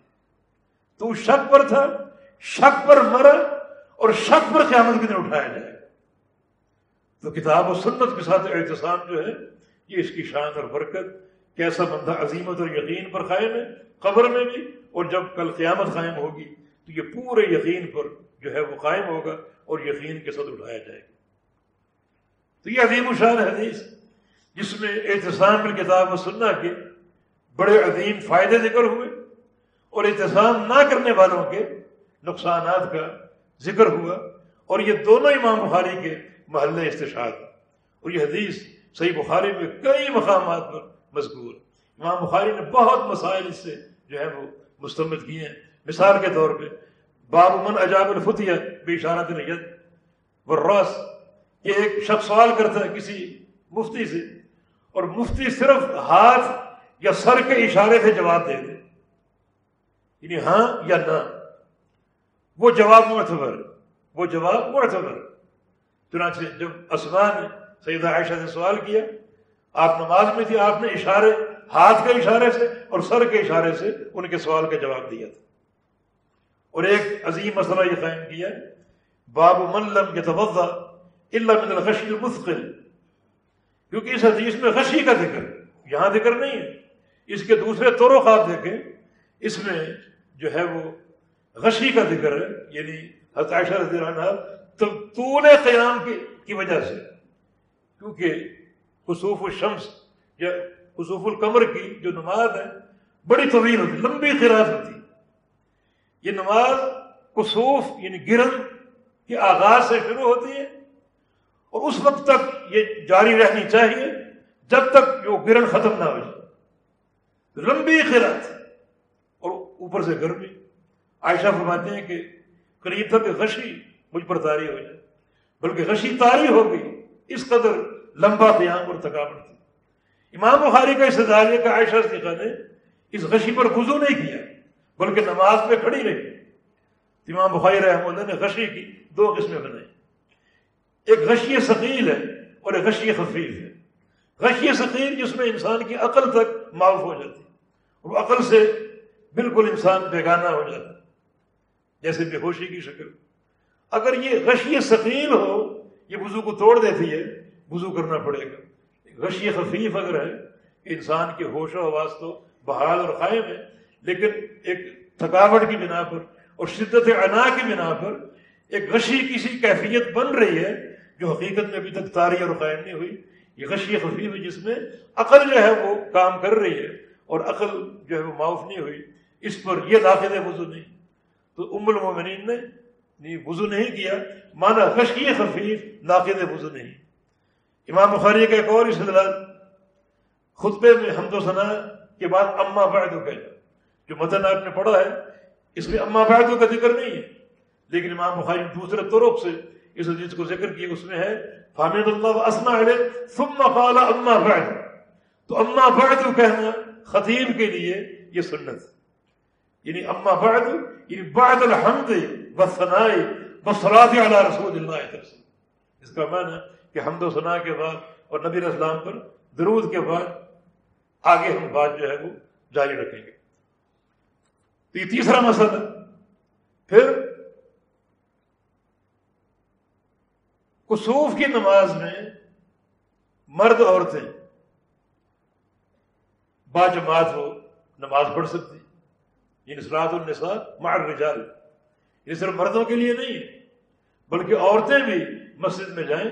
[SPEAKER 2] تو شک پر تھا، شک پر مرا اور شک پر قیامت کے دن اٹھایا جائے۔ تو کتاب و سنت کے ساتھ احتسام جو ہے، یہ اس کی شان اور برکت، کیسا بندہ عظیمت اور یقین پر قائم ہے قبر میں بھی اور جب کل قیامت قائم ہوگی، تو یہ پورے یقین پر جو ہے وہ قائم ہوگا اور یقین کے ساتھ اٹھایا جائے گا۔ تو یہ عظیم شان حدیث۔ جس میں احتسام کتاب و سننا کے بڑے عظیم فائدے ذکر ہوئے اور احتسام نہ کرنے والوں کے نقصانات کا ذکر ہوا اور یہ دونوں امام بخاری کے محل استشاد اور یہ حدیث صحیح بخاری میں کئی مقامات پر مذکور امام بخاری نے بہت مسائل اس سے جو ہے وہ مستمد کیے ہیں۔ مثال کے طور پہ باب من عجاب الفتیہ بے اشارت نیت والراس یہ ایک شخص سوال کرتا ہے کسی مفتی سے اور مفتی صرف ہاتھ یا سر کے اشارے سے جواب دے دے۔ یعنی ہاں یا نہ۔ وہ جواب معتبر، وہ جواب معتبر۔ چنانچہ جب اسمان نے سیدہ عائشہ سے سوال کیا، آپ نماز میں تھی آپ نے اشارے، ہاتھ کے اشارے سے اور سر کے اشارے سے ان کے سوال کا جواب دیا تھا۔ اور ایک عظیم مسئلہ یہ قائم کیا، باب من لم يتوضا الا من الغشی المثقل۔ کیونکہ اس حدیث میں غشی کا ذکر یہاں ذکر نہیں ہے۔ اس کے دوسرے طرق آپ دیکھیں، اس میں جو ہے وہ غشی کا ذکر ہے یعنی حتائشہ رضی اللہ عنہ تو طول قیام کی کی وجہ سے۔ کیونکہ خصوف الشمس یا خصوف القمر کی جو نماز ہے، بڑی طویل ہوتی، لمبی خراج ہوتی۔ یہ نماز خصوف یعنی گرن کے آغاز سے شروع ہوتی ہے اور اس وقت تک یہ جاری رہنی چاہیے جب تک وہ گرن ختم نہ ہو جائے۔ لمبی خراج اور اوپر سے گرمی۔ عائشہ فرماتے ہیں کہ قریب تھا کہ غشی مجھ پر تاری ہو جائے، بلکہ غشی تاری ہو گئی اس قدر لمبا قیام اور تھکاوٹ تھی۔ امام بخاری کا استدار یہ کہ عائشہ صدیقہ نے اس غشی پر گزو نہیں کیا، بلکہ نماز میں کھڑی رہی۔ امام بخاری رحمہ اللہ نے غشی کی دو قسمیں بنائی۔ ایک غشی ثقیل ہے اور ایک غشی خفیف ہے۔ غشی ثقیل جس میں انسان کی عقل تک معاف ہو جاتی اور عقل سے بالکل انسان بیگانہ ہو جاتا جیسے بے ہوشی کی شکل۔ اگر یہ غشی ثقیل ہو، یہ وضو کو توڑ دیتی ہے، وضو کرنا پڑے گا۔ غشی خفیف اگر ہے انسان کے ہوش و آواز تو بحال اور قائم ہے، لیکن ایک تھکاوٹ کی بنا پر اور شدت انا کی بنا پر ایک غشی کسی کیفیت بن رہی ہے جو حقیقت میں ابھی تک تاری اور قائم نہیں ہوئی، یہ غشی خفیف ہے جس میں عقل جو ہے وہ کام کر رہی ہے اور عقل جو ہے وہ معاف نہیں ہوئی، اس پر یہ داخل وضو نہیں۔ تو ام المومنین نے وضو نہیں کیا، مانا غشی خفیف ناقد وضو نہیں۔ امام بخاری کا ایک اور استدلال خطبے میں حمد و ثنا کے بعد اما بعد کہنا جو متن آپ نے پڑھا ہے، اس میں اما بعد کا ذکر نہیں ہے، لیکن امام بخاری دوسرے طرق سے اس حدیث کو ذکر کیا اس میں ہے فامد اللہ اسما ثم قال اما بعد. تو اما بعد کہنا خطیب کے لیے یہ سنت۔ یعنی اما بعد یعنی بعد الحمد والثناء والصلاة علی رسول اللہ ترسی اس کا معنی کہ حمد و ثناء کے بعد اور نبی اسلام پر درود کے بعد آگے ہم بات جو ہے وہ جاری رکھیں گے۔ تو یہ تیسرا مسئلہ۔ پھر کسوف کی نماز میں مرد عورتیں با جماعت ہو، نماز پڑھ سکتی۔ یہ نسلات النساء مار رجال یہ صرف مردوں کے لیے نہیں ہے بلکہ عورتیں بھی مسجد میں جائیں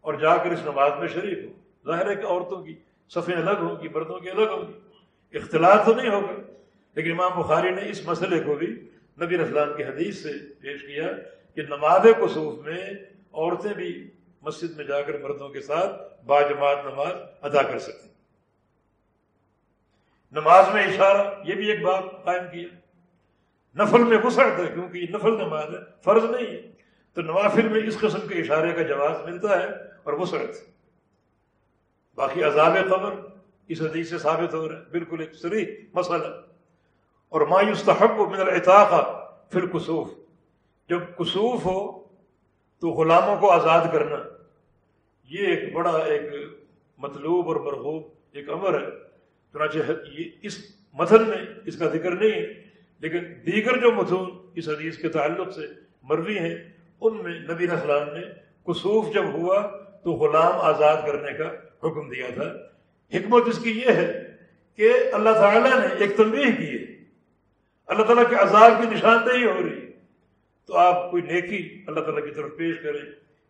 [SPEAKER 2] اور جا کر اس نماز میں شریک ہو ظاہر ہے کہ عورتوں کی صفیں الگ ہوں گی، مردوں کی الگ ہوں گی۔ اختلاط تو نہیں ہوگا۔ لیکن امام بخاری نے اس مسئلے کو بھی نبی اسلام کی حدیث سے پیش کیا کہ نماز کسوف میں عورتیں بھی مسجد میں جا کر مردوں کے ساتھ باجماعت نماز ادا کر سکتی نماز میں اشارہ، یہ بھی ایک بات قائم کیا نفل میں وسعت ہے کیونکہ یہ نفل نماز ہے، فرض نہیں ہے۔ تو نوافل میں اس قسم کے اشارے کا جواز ملتا ہے اور وسعت باقی عذاب قبر اس حدیث سے ثابت ہو رہا ہے، بالکل ایک سری مسئلہ۔ اور مایوس تحب من العطاقہ پھر کسوف جب کسوف ہو تو غلاموں کو آزاد کرنا یہ ایک بڑا ایک مطلوب اور مرغوب ایک امر ہے۔ چنانچہ یہ اس متن میں اس کا ذکر نہیں ہے، لیکن دیگر جو متون اس حدیث کے تعلق سے مروی ہیں، ان میں نبی السلام نے کسوف جب ہوا تو غلام آزاد کرنے کا حکم دیا تھا۔ حکمت اس کی یہ ہے کہ اللہ تعالیٰ نے ایک تنبیہ کی ہے۔ اللہ تعالیٰ کے عذاب کی نشاندہی ہو رہی۔ تو آپ کوئی نیکی اللہ تعالیٰ کی طرف پیش کریں،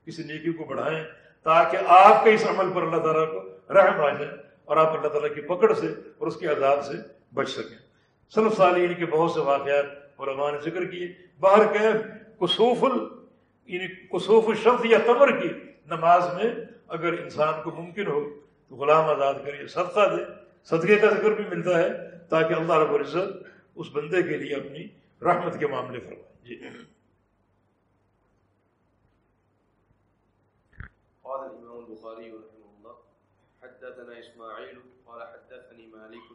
[SPEAKER 2] کسی نیکی کو بڑھائیں، تاکہ آپ کے اس عمل پر اللہ تعالیٰ کو رحم آ جائے اور آپ اللہ تعالیٰ کی پکڑ سے اور اس کے عذاب سے بچ سکیں۔ صرف سالین کے بہت سے واقعات علماء نے ذکر کیے۔ باہر کیف کسوف ال یعنی کسوف الشمس یا تمر کی نماز میں اگر انسان کو ممکن ہو تو غلام آزاد کریے صدقہ دے، صدقے کا ذکر بھی ملتا ہے، تاکہ اللہ رب العزت اس بندے کے لیے اپنی رحمت کے معاملے فرمائے۔ جی
[SPEAKER 1] قال الإمام البخاري رحمه الله. حدثنا إسماعيل قال حدثني مالك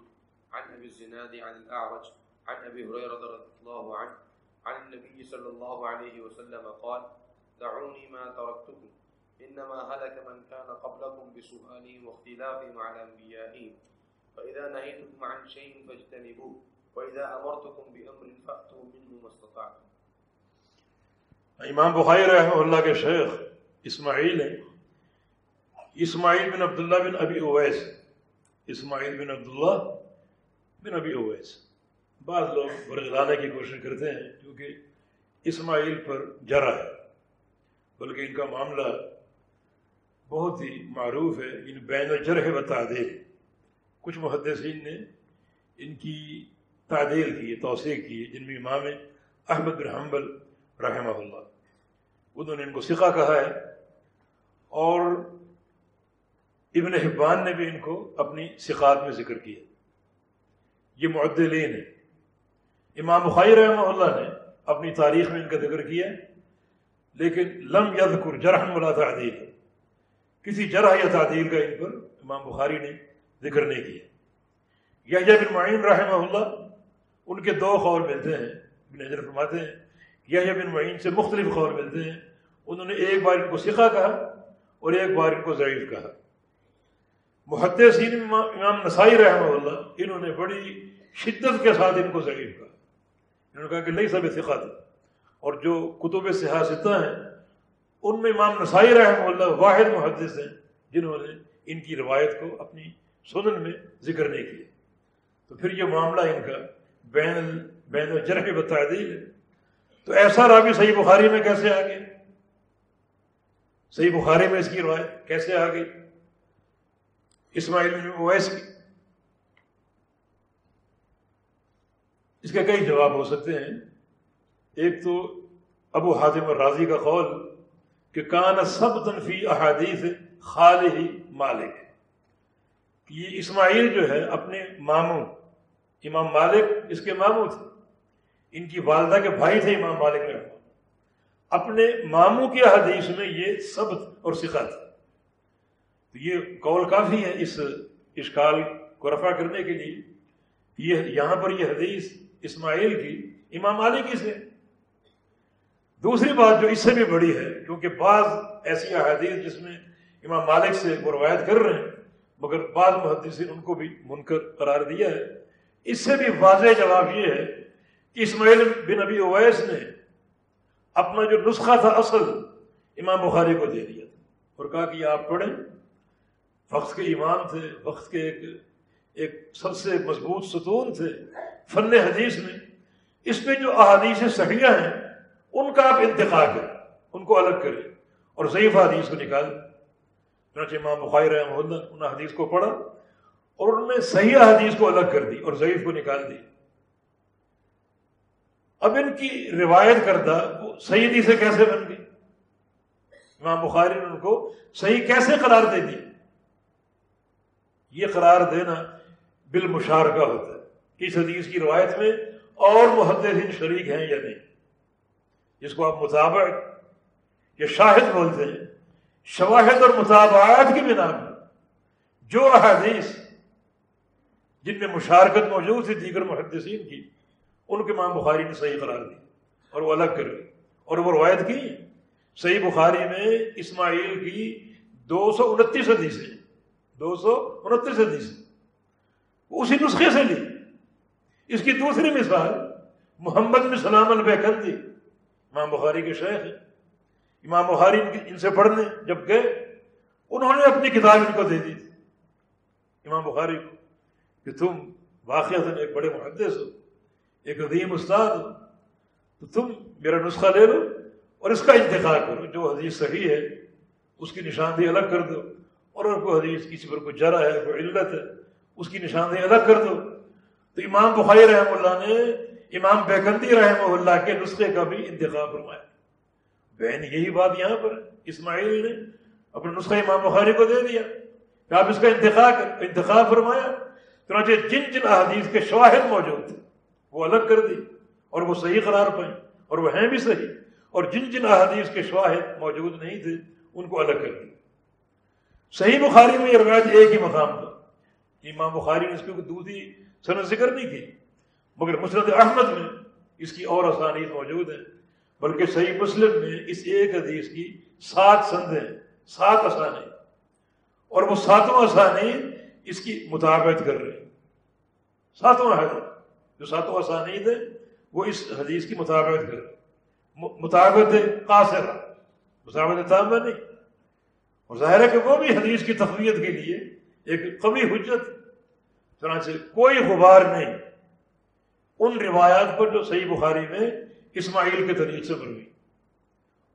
[SPEAKER 1] عن أبي الزناد عن الأعرج عن أبي هريرة رضي الله عنه عن النبي صلى الله عليه وسلم قال دعوني ما تركتكم، إنما هلك من كان قبلكم بسؤالهم واختلافهم على أنبيائهم فإذا نهيتكم عن شيء فاجتنبوه، وإذا أمرتكم بأمر فأتوا منه ما استطعتم.
[SPEAKER 2] امام بخاری رحمہ اللہ کے شیخ اسماعیل ہیں اسماعیل بن عبداللہ بن ابی اویس۔ اسماعیل بن عبداللہ بن ابی اویس۔ بعض لوگ برگلانے کی کوشش کرتے ہیں کیونکہ اسماعیل پر جرا ہے، بلکہ ان کا معاملہ بہت ہی معروف ہے، ان بین الجرح و تعدیل۔ کچھ محدثین نے ان کی تعدیل کی، توثیق کی، جن میں امام احمد بن حنبل رحمہ اللہ۔ انہوں نے ان کو سکھا کہا ہے اور ابن حبان نے بھی ان کو اپنی سکھات میں ذکر کیا۔ یہ معدلین ہے امام بخاری رحمہ اللہ نے اپنی تاریخ میں ان کا ذکر کیا، لیکن لم یذکر جرحن ولا تعدیل۔ کسی جرح یا تعدیل کا ان پر امام بخاری نے ذکر نہیں کیا۔ یا بن معین رحمہ اللہ ان کے دو خور ملتے ہیں، ابن حجر فرماتے ہیں یا بن معین سے مختلف خور ملتے ہیں۔ انہوں نے ایک بار ان کو سکھا کہا اور ایک بار ان کو ضعیف کہا۔ محدثین امام نسائی رحمہ اللہ، انہوں نے بڑی شدت کے ساتھ ان کو ضعیف کہا۔ انہوں نے کہا کہ نہیں سب ثقات اور جو کتب سیاستہ ہیں، ان میں امام نسائی رحمہ اللہ واحد محدث ہیں، جنہوں نے ان کی روایت کو اپنی سنن میں ذکر نہیں کیا۔ تو پھر یہ معاملہ ان کا بین بین جرح و تعدیل ہے۔ تو ایسا رابی صحیح بخاری میں کیسے آ گیا صحیح بخاری میں اس کی روایت کیسے آ گئی اسماعیل بن اویس کی۔ اس کے کئی جواب ہو سکتے ہیں۔ ایک تو ابو حاتم راضی کا قول کہ کان سب تنفی احادیث خال ہی مالک۔ یہ اسماعیل جو ہے اپنے ماموں، امام مالک، اس کے ماموں تھے۔ ان کی والدہ کے بھائی تھے امام مالک رحمہ اپنے ماموں کے حدیث میں یہ سبت اور سکھا تھا تو یہ قول کافی ہے اس اشکال کو رفع کرنے کے لیے۔ یہ یہاں پر یہ حدیث اسماعیل کی، امام مالک کی سے۔ دوسری بات جو اس سے بھی بڑی ہے، کیونکہ بعض ایسی احادیث جس میں امام مالک سے وہ روایت کر رہے ہیں، مگر بعض محدثین ان کو بھی منکر قرار دیا ہے۔ اس سے بھی واضح جواب یہ ہے کہ اسماعیل بن ابی اویس نے اپنا جو نسخہ تھا اصل امام بخاری کو دے دیا تھا اور کہا کہ آپ پڑھیں۔ وقت کے ایمان تھے، وقت کے ایک ایک سب سے مضبوط ستون تھے فن حدیث میں۔ اس میں جو احادیث صحیحہ ہیں، ان کا آپ انتخاب کریں، ان کو الگ کریں اور ضعیف حدیث کو نکال چنانچہ امام بخاری رحمہ اللہ ان حدیث کو پڑھا اور ان میں صحیح حدیث کو الگ کر دی اور ضعیف کو نکال دی۔ اب ان کی روایت کردہ وہ صحیح سے کیسے بن گئی امام بخاری نے ان کو صحیح کیسے قرار دے دی؟ یہ قرار دینا بالمشارکہ ہوتا ہے اس حدیث کی روایت میں اور محدثین شریک ہیں یا نہیں۔ جس کو آپ مطابق یا شاہد بولتے ہیں، شواہد اور مطابعات کی بنا پر جو احادیث جن میں مشارکت موجود تھی دیگر محدثین کی، ان کے ماں بخاری نے صحیح قرار دی اور وہ الگ کر اور وہ روایت کی، صحیح بخاری میں اسماعیل کی دو سو انتیس حدیثیں۔ دو سو انتیس حدیث۔ اسی نسخے سے لی۔ اس کی دوسری مثال محمد بن سلام البیکندی امام بخاری کے شیخ ہیں۔ امام بخاری ان سے پڑھنے جب گئے، انہوں نے اپنی کتاب ان کو دے دی۔ تھی امام بخاری کو کہ تم واقعات ایک بڑے محدث ہو، ایک عظیم استاد ہو، تو تم میرا نسخہ لے لو اور اس کا انتخاب کرو۔ جو حدیث صحیح ہے، اس کی نشاندہی الگ کر دو۔ اور اگر کوئی حدیث کسی پر کوئی جرا ہے، کوئی علت ہے، اس کی نشاندہی الگ کر دو۔ تو امام بخاری رحمہ اللہ نے امام بیکندی رحمہ اللہ کے نسخے کا بھی انتخاب فرمایا۔ بہن، یہی بات یہاں پر اسماعیل نے اپنے نسخہ امام بخاری کو دے دیا۔ کہ آپ اس کا انتخاب انتخاب فرمایا، چنانچہ جن جن احادیث کے شواہد موجود تھے، وہ الگ کر دی اور وہ صحیح قرار پائیں اور وہ ہیں بھی صحیح۔ اور جن جن احادیث کے شواہد موجود نہیں تھے، ان کو الگ کر دی صحیح بخاری میں یہ روایت ایک ہی مقام تھا امام بخاری نے اس کی دوسری سنت ذکر نہیں کی۔ مگر مسرت احمد میں اس کی اور آسانیت موجود ہیں۔ بلکہ صحیح مسلم میں اس ایک حدیث کی سات سندیں سات آسانی اور وہ ساتوں آسانی اس کی مطابقت کر رہے ہیں۔ ساتواں حدیث، جو ساتوں آسانید ہے، وہ اس حدیث کی مطابقت کر رہے مطابقت قاصر مطابقت تامہ نہیں۔ اور ظاہر ہے کہ وہ بھی حدیث کی تقویت کے لیے ایک قوی حجت، چنانچہ کوئی غبار نہیں۔ ان روایات پر جو صحیح بخاری میں اسماعیل کے طریق سے بن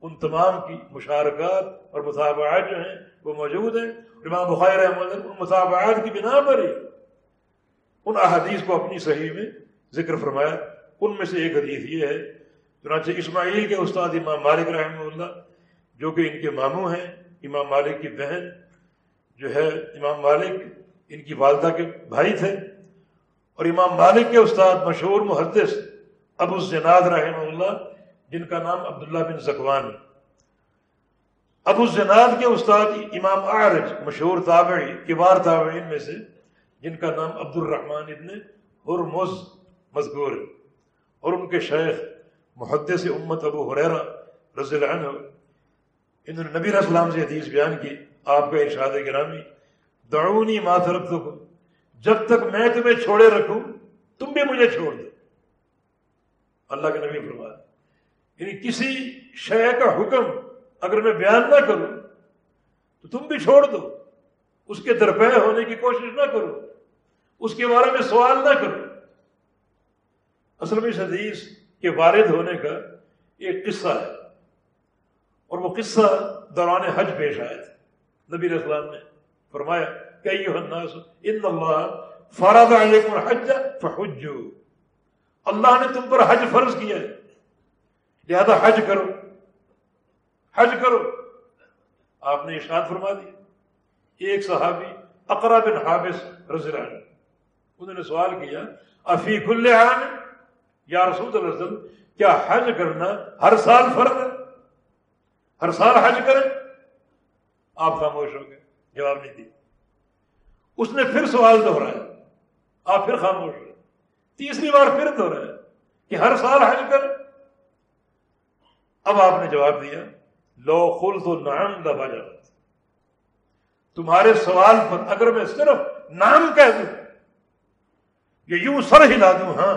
[SPEAKER 2] ان تمام کی مشارکات اور مطابعات جو ہیں وہ موجود ہیں۔ امام بخاری رحمۃ ان مطابعات کی بنا پر ہی ان احادیث کو اپنی صحیح میں ذکر فرمایا۔ ان میں سے ایک حدیث یہ ہے، چنانچہ اسماعیل کے استاد امام مالک رحمہ اللہ، جو کہ ان کے ماموں ہیں امام مالک کی بہن جو ہے، امام مالک ان کی والدہ کے بھائی تھے اور امام مالک کے استاد مشہور محدث ابو الزناد رحمہ اللہ، جن کا نام عبداللہ بن زکوان ابو الزناد کے استاد امام عارج مشہور تابعی، کبار تابعین میں سے، جن کا نام عبد الرحمن ابن ہرمز مذکور ہے۔ اور ان کے شیخ، محدث امت ابو حریرہ رضی اللہ عنہ انہوں نے نبی السلام سے حدیث بیان کی، آپ کا ارشاد گرامی، دعونی ما ترکتکم، جب تک میں تمہیں چھوڑے رکھوں، تم بھی مجھے چھوڑ دو۔ اللہ کے نبی فرما یعنی کسی شے کا حکم اگر میں بیان نہ کروں، تو تم بھی چھوڑ دو۔ اس کے درپے ہونے کی کوشش نہ کرو۔ اس کے بارے میں سوال نہ کرو۔ اصل میں حدیث کے وارد ہونے کا ایک قصہ ہے۔ اور وہ قصہ دوران حج پیش آئے تھے نبی اسلام نے فرمایا کہ الناس ان اللہ فرض علیکم الحج فحجو۔ اللہ نے تم پر حج فرض کیا ہے۔ لہذا حج کرو۔ حج کرو۔ آپ نے ارشاد فرما دیا ایک صحابی اقرا بن حابس رضی اللہ عنہ، انہوں نے سوال کیا، افی کل یا رسول اللہ علیہ وسلم، کیا حج کرنا ہر سال فرض ہے؟ ہر سال حج کریں۔ آپ خاموش ہو گئے جواب نہیں دی اس نے پھر سوال دہرایا۔ آپ پھر خاموش ہوئے تیسری بار پھر دہرایا کہ ہر سال حج کریں۔ اب آپ نے جواب دیا، لو خل تو نام دبا جا تمہارے سوال پر اگر میں صرف نام کہہ دوں کہ یوں سر ہلا دوں ہاں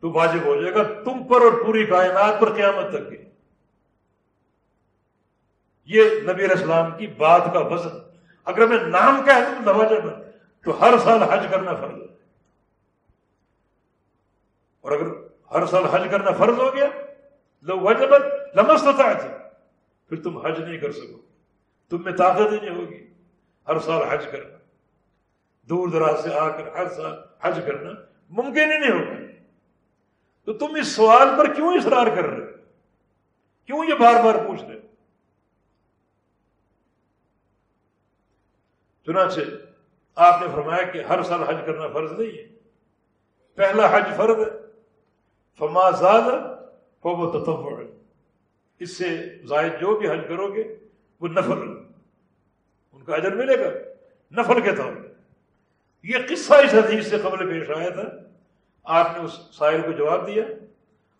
[SPEAKER 2] تو واجب ہو جائے گا تم پر اور پوری کائنات پر قیامت تک کی یہ نبی علیہ السلام کی بات کا وزن۔ اگر میں نام کہہ دوں نواجب تو ہر سال حج کرنا فرض ہے اور اگر ہر سال حج کرنا فرض ہو گیا، لو وجبت لمستتا تھی پھر تم حج نہیں کر سکو۔ تم میں طاقت ہی نہیں ہوگی۔ ہر سال حج کرنا۔ دور دراز سے آ کر ہر سال حج کرنا ممکن ہی نہیں ہوگا۔ تو تم اس سوال پر کیوں اصرار کر رہے کیوں یہ بار بار پوچھ رہے چنانچہ آپ نے فرمایا کہ ہر سال حج کرنا فرض نہیں ہے۔ پہلا حج فرض ہے۔ فما زاد وہ تصور اس سے زائد جو بھی حج کرو گے، وہ نفل، ان کا اجر ملے گا۔ نفل کے طور پر۔ یہ قصہ اس حدیث سے قبل پیش آیا تھا۔ آپ نے اس سائل کو جواب دیا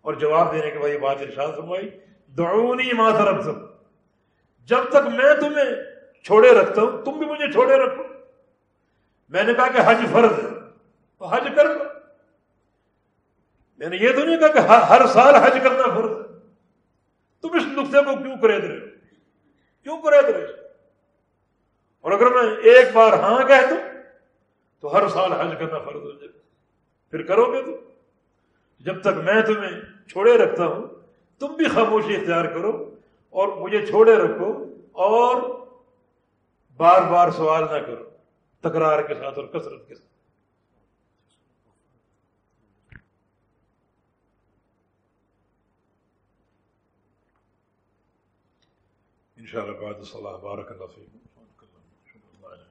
[SPEAKER 2] اور جواب دینے کے بعد یہ بات ارشاد فرمائی، دعونی ماترب جب تک میں تمہیں چھوڑے رکھتا ہوں، تم بھی مجھے چھوڑے رکھو۔ میں نے کہا کہ حج فرض ہے، تو حج کر لو۔ میں نے یہ تو نہیں کہا کہ ہر سال حج کرنا فرض ہے۔ تم اس نقطے کو کیوں کرے رہے کیوں کرے رہے اور اگر میں ایک بار ہاں کہہ دوں، تو ہر سال حج کرنا فرض ہو جائے۔ پھر کرو گے تو جب تک میں تمہیں چھوڑے رکھتا ہوں، تم بھی خاموشی اختیار کرو اور مجھے چھوڑے رکھو اور بار بار سوال نہ کرو، تکرار کے ساتھ اور کثرت کے ساتھ۔ ان شاء اللہ بعد صلاح بارک اللہ فیکم۔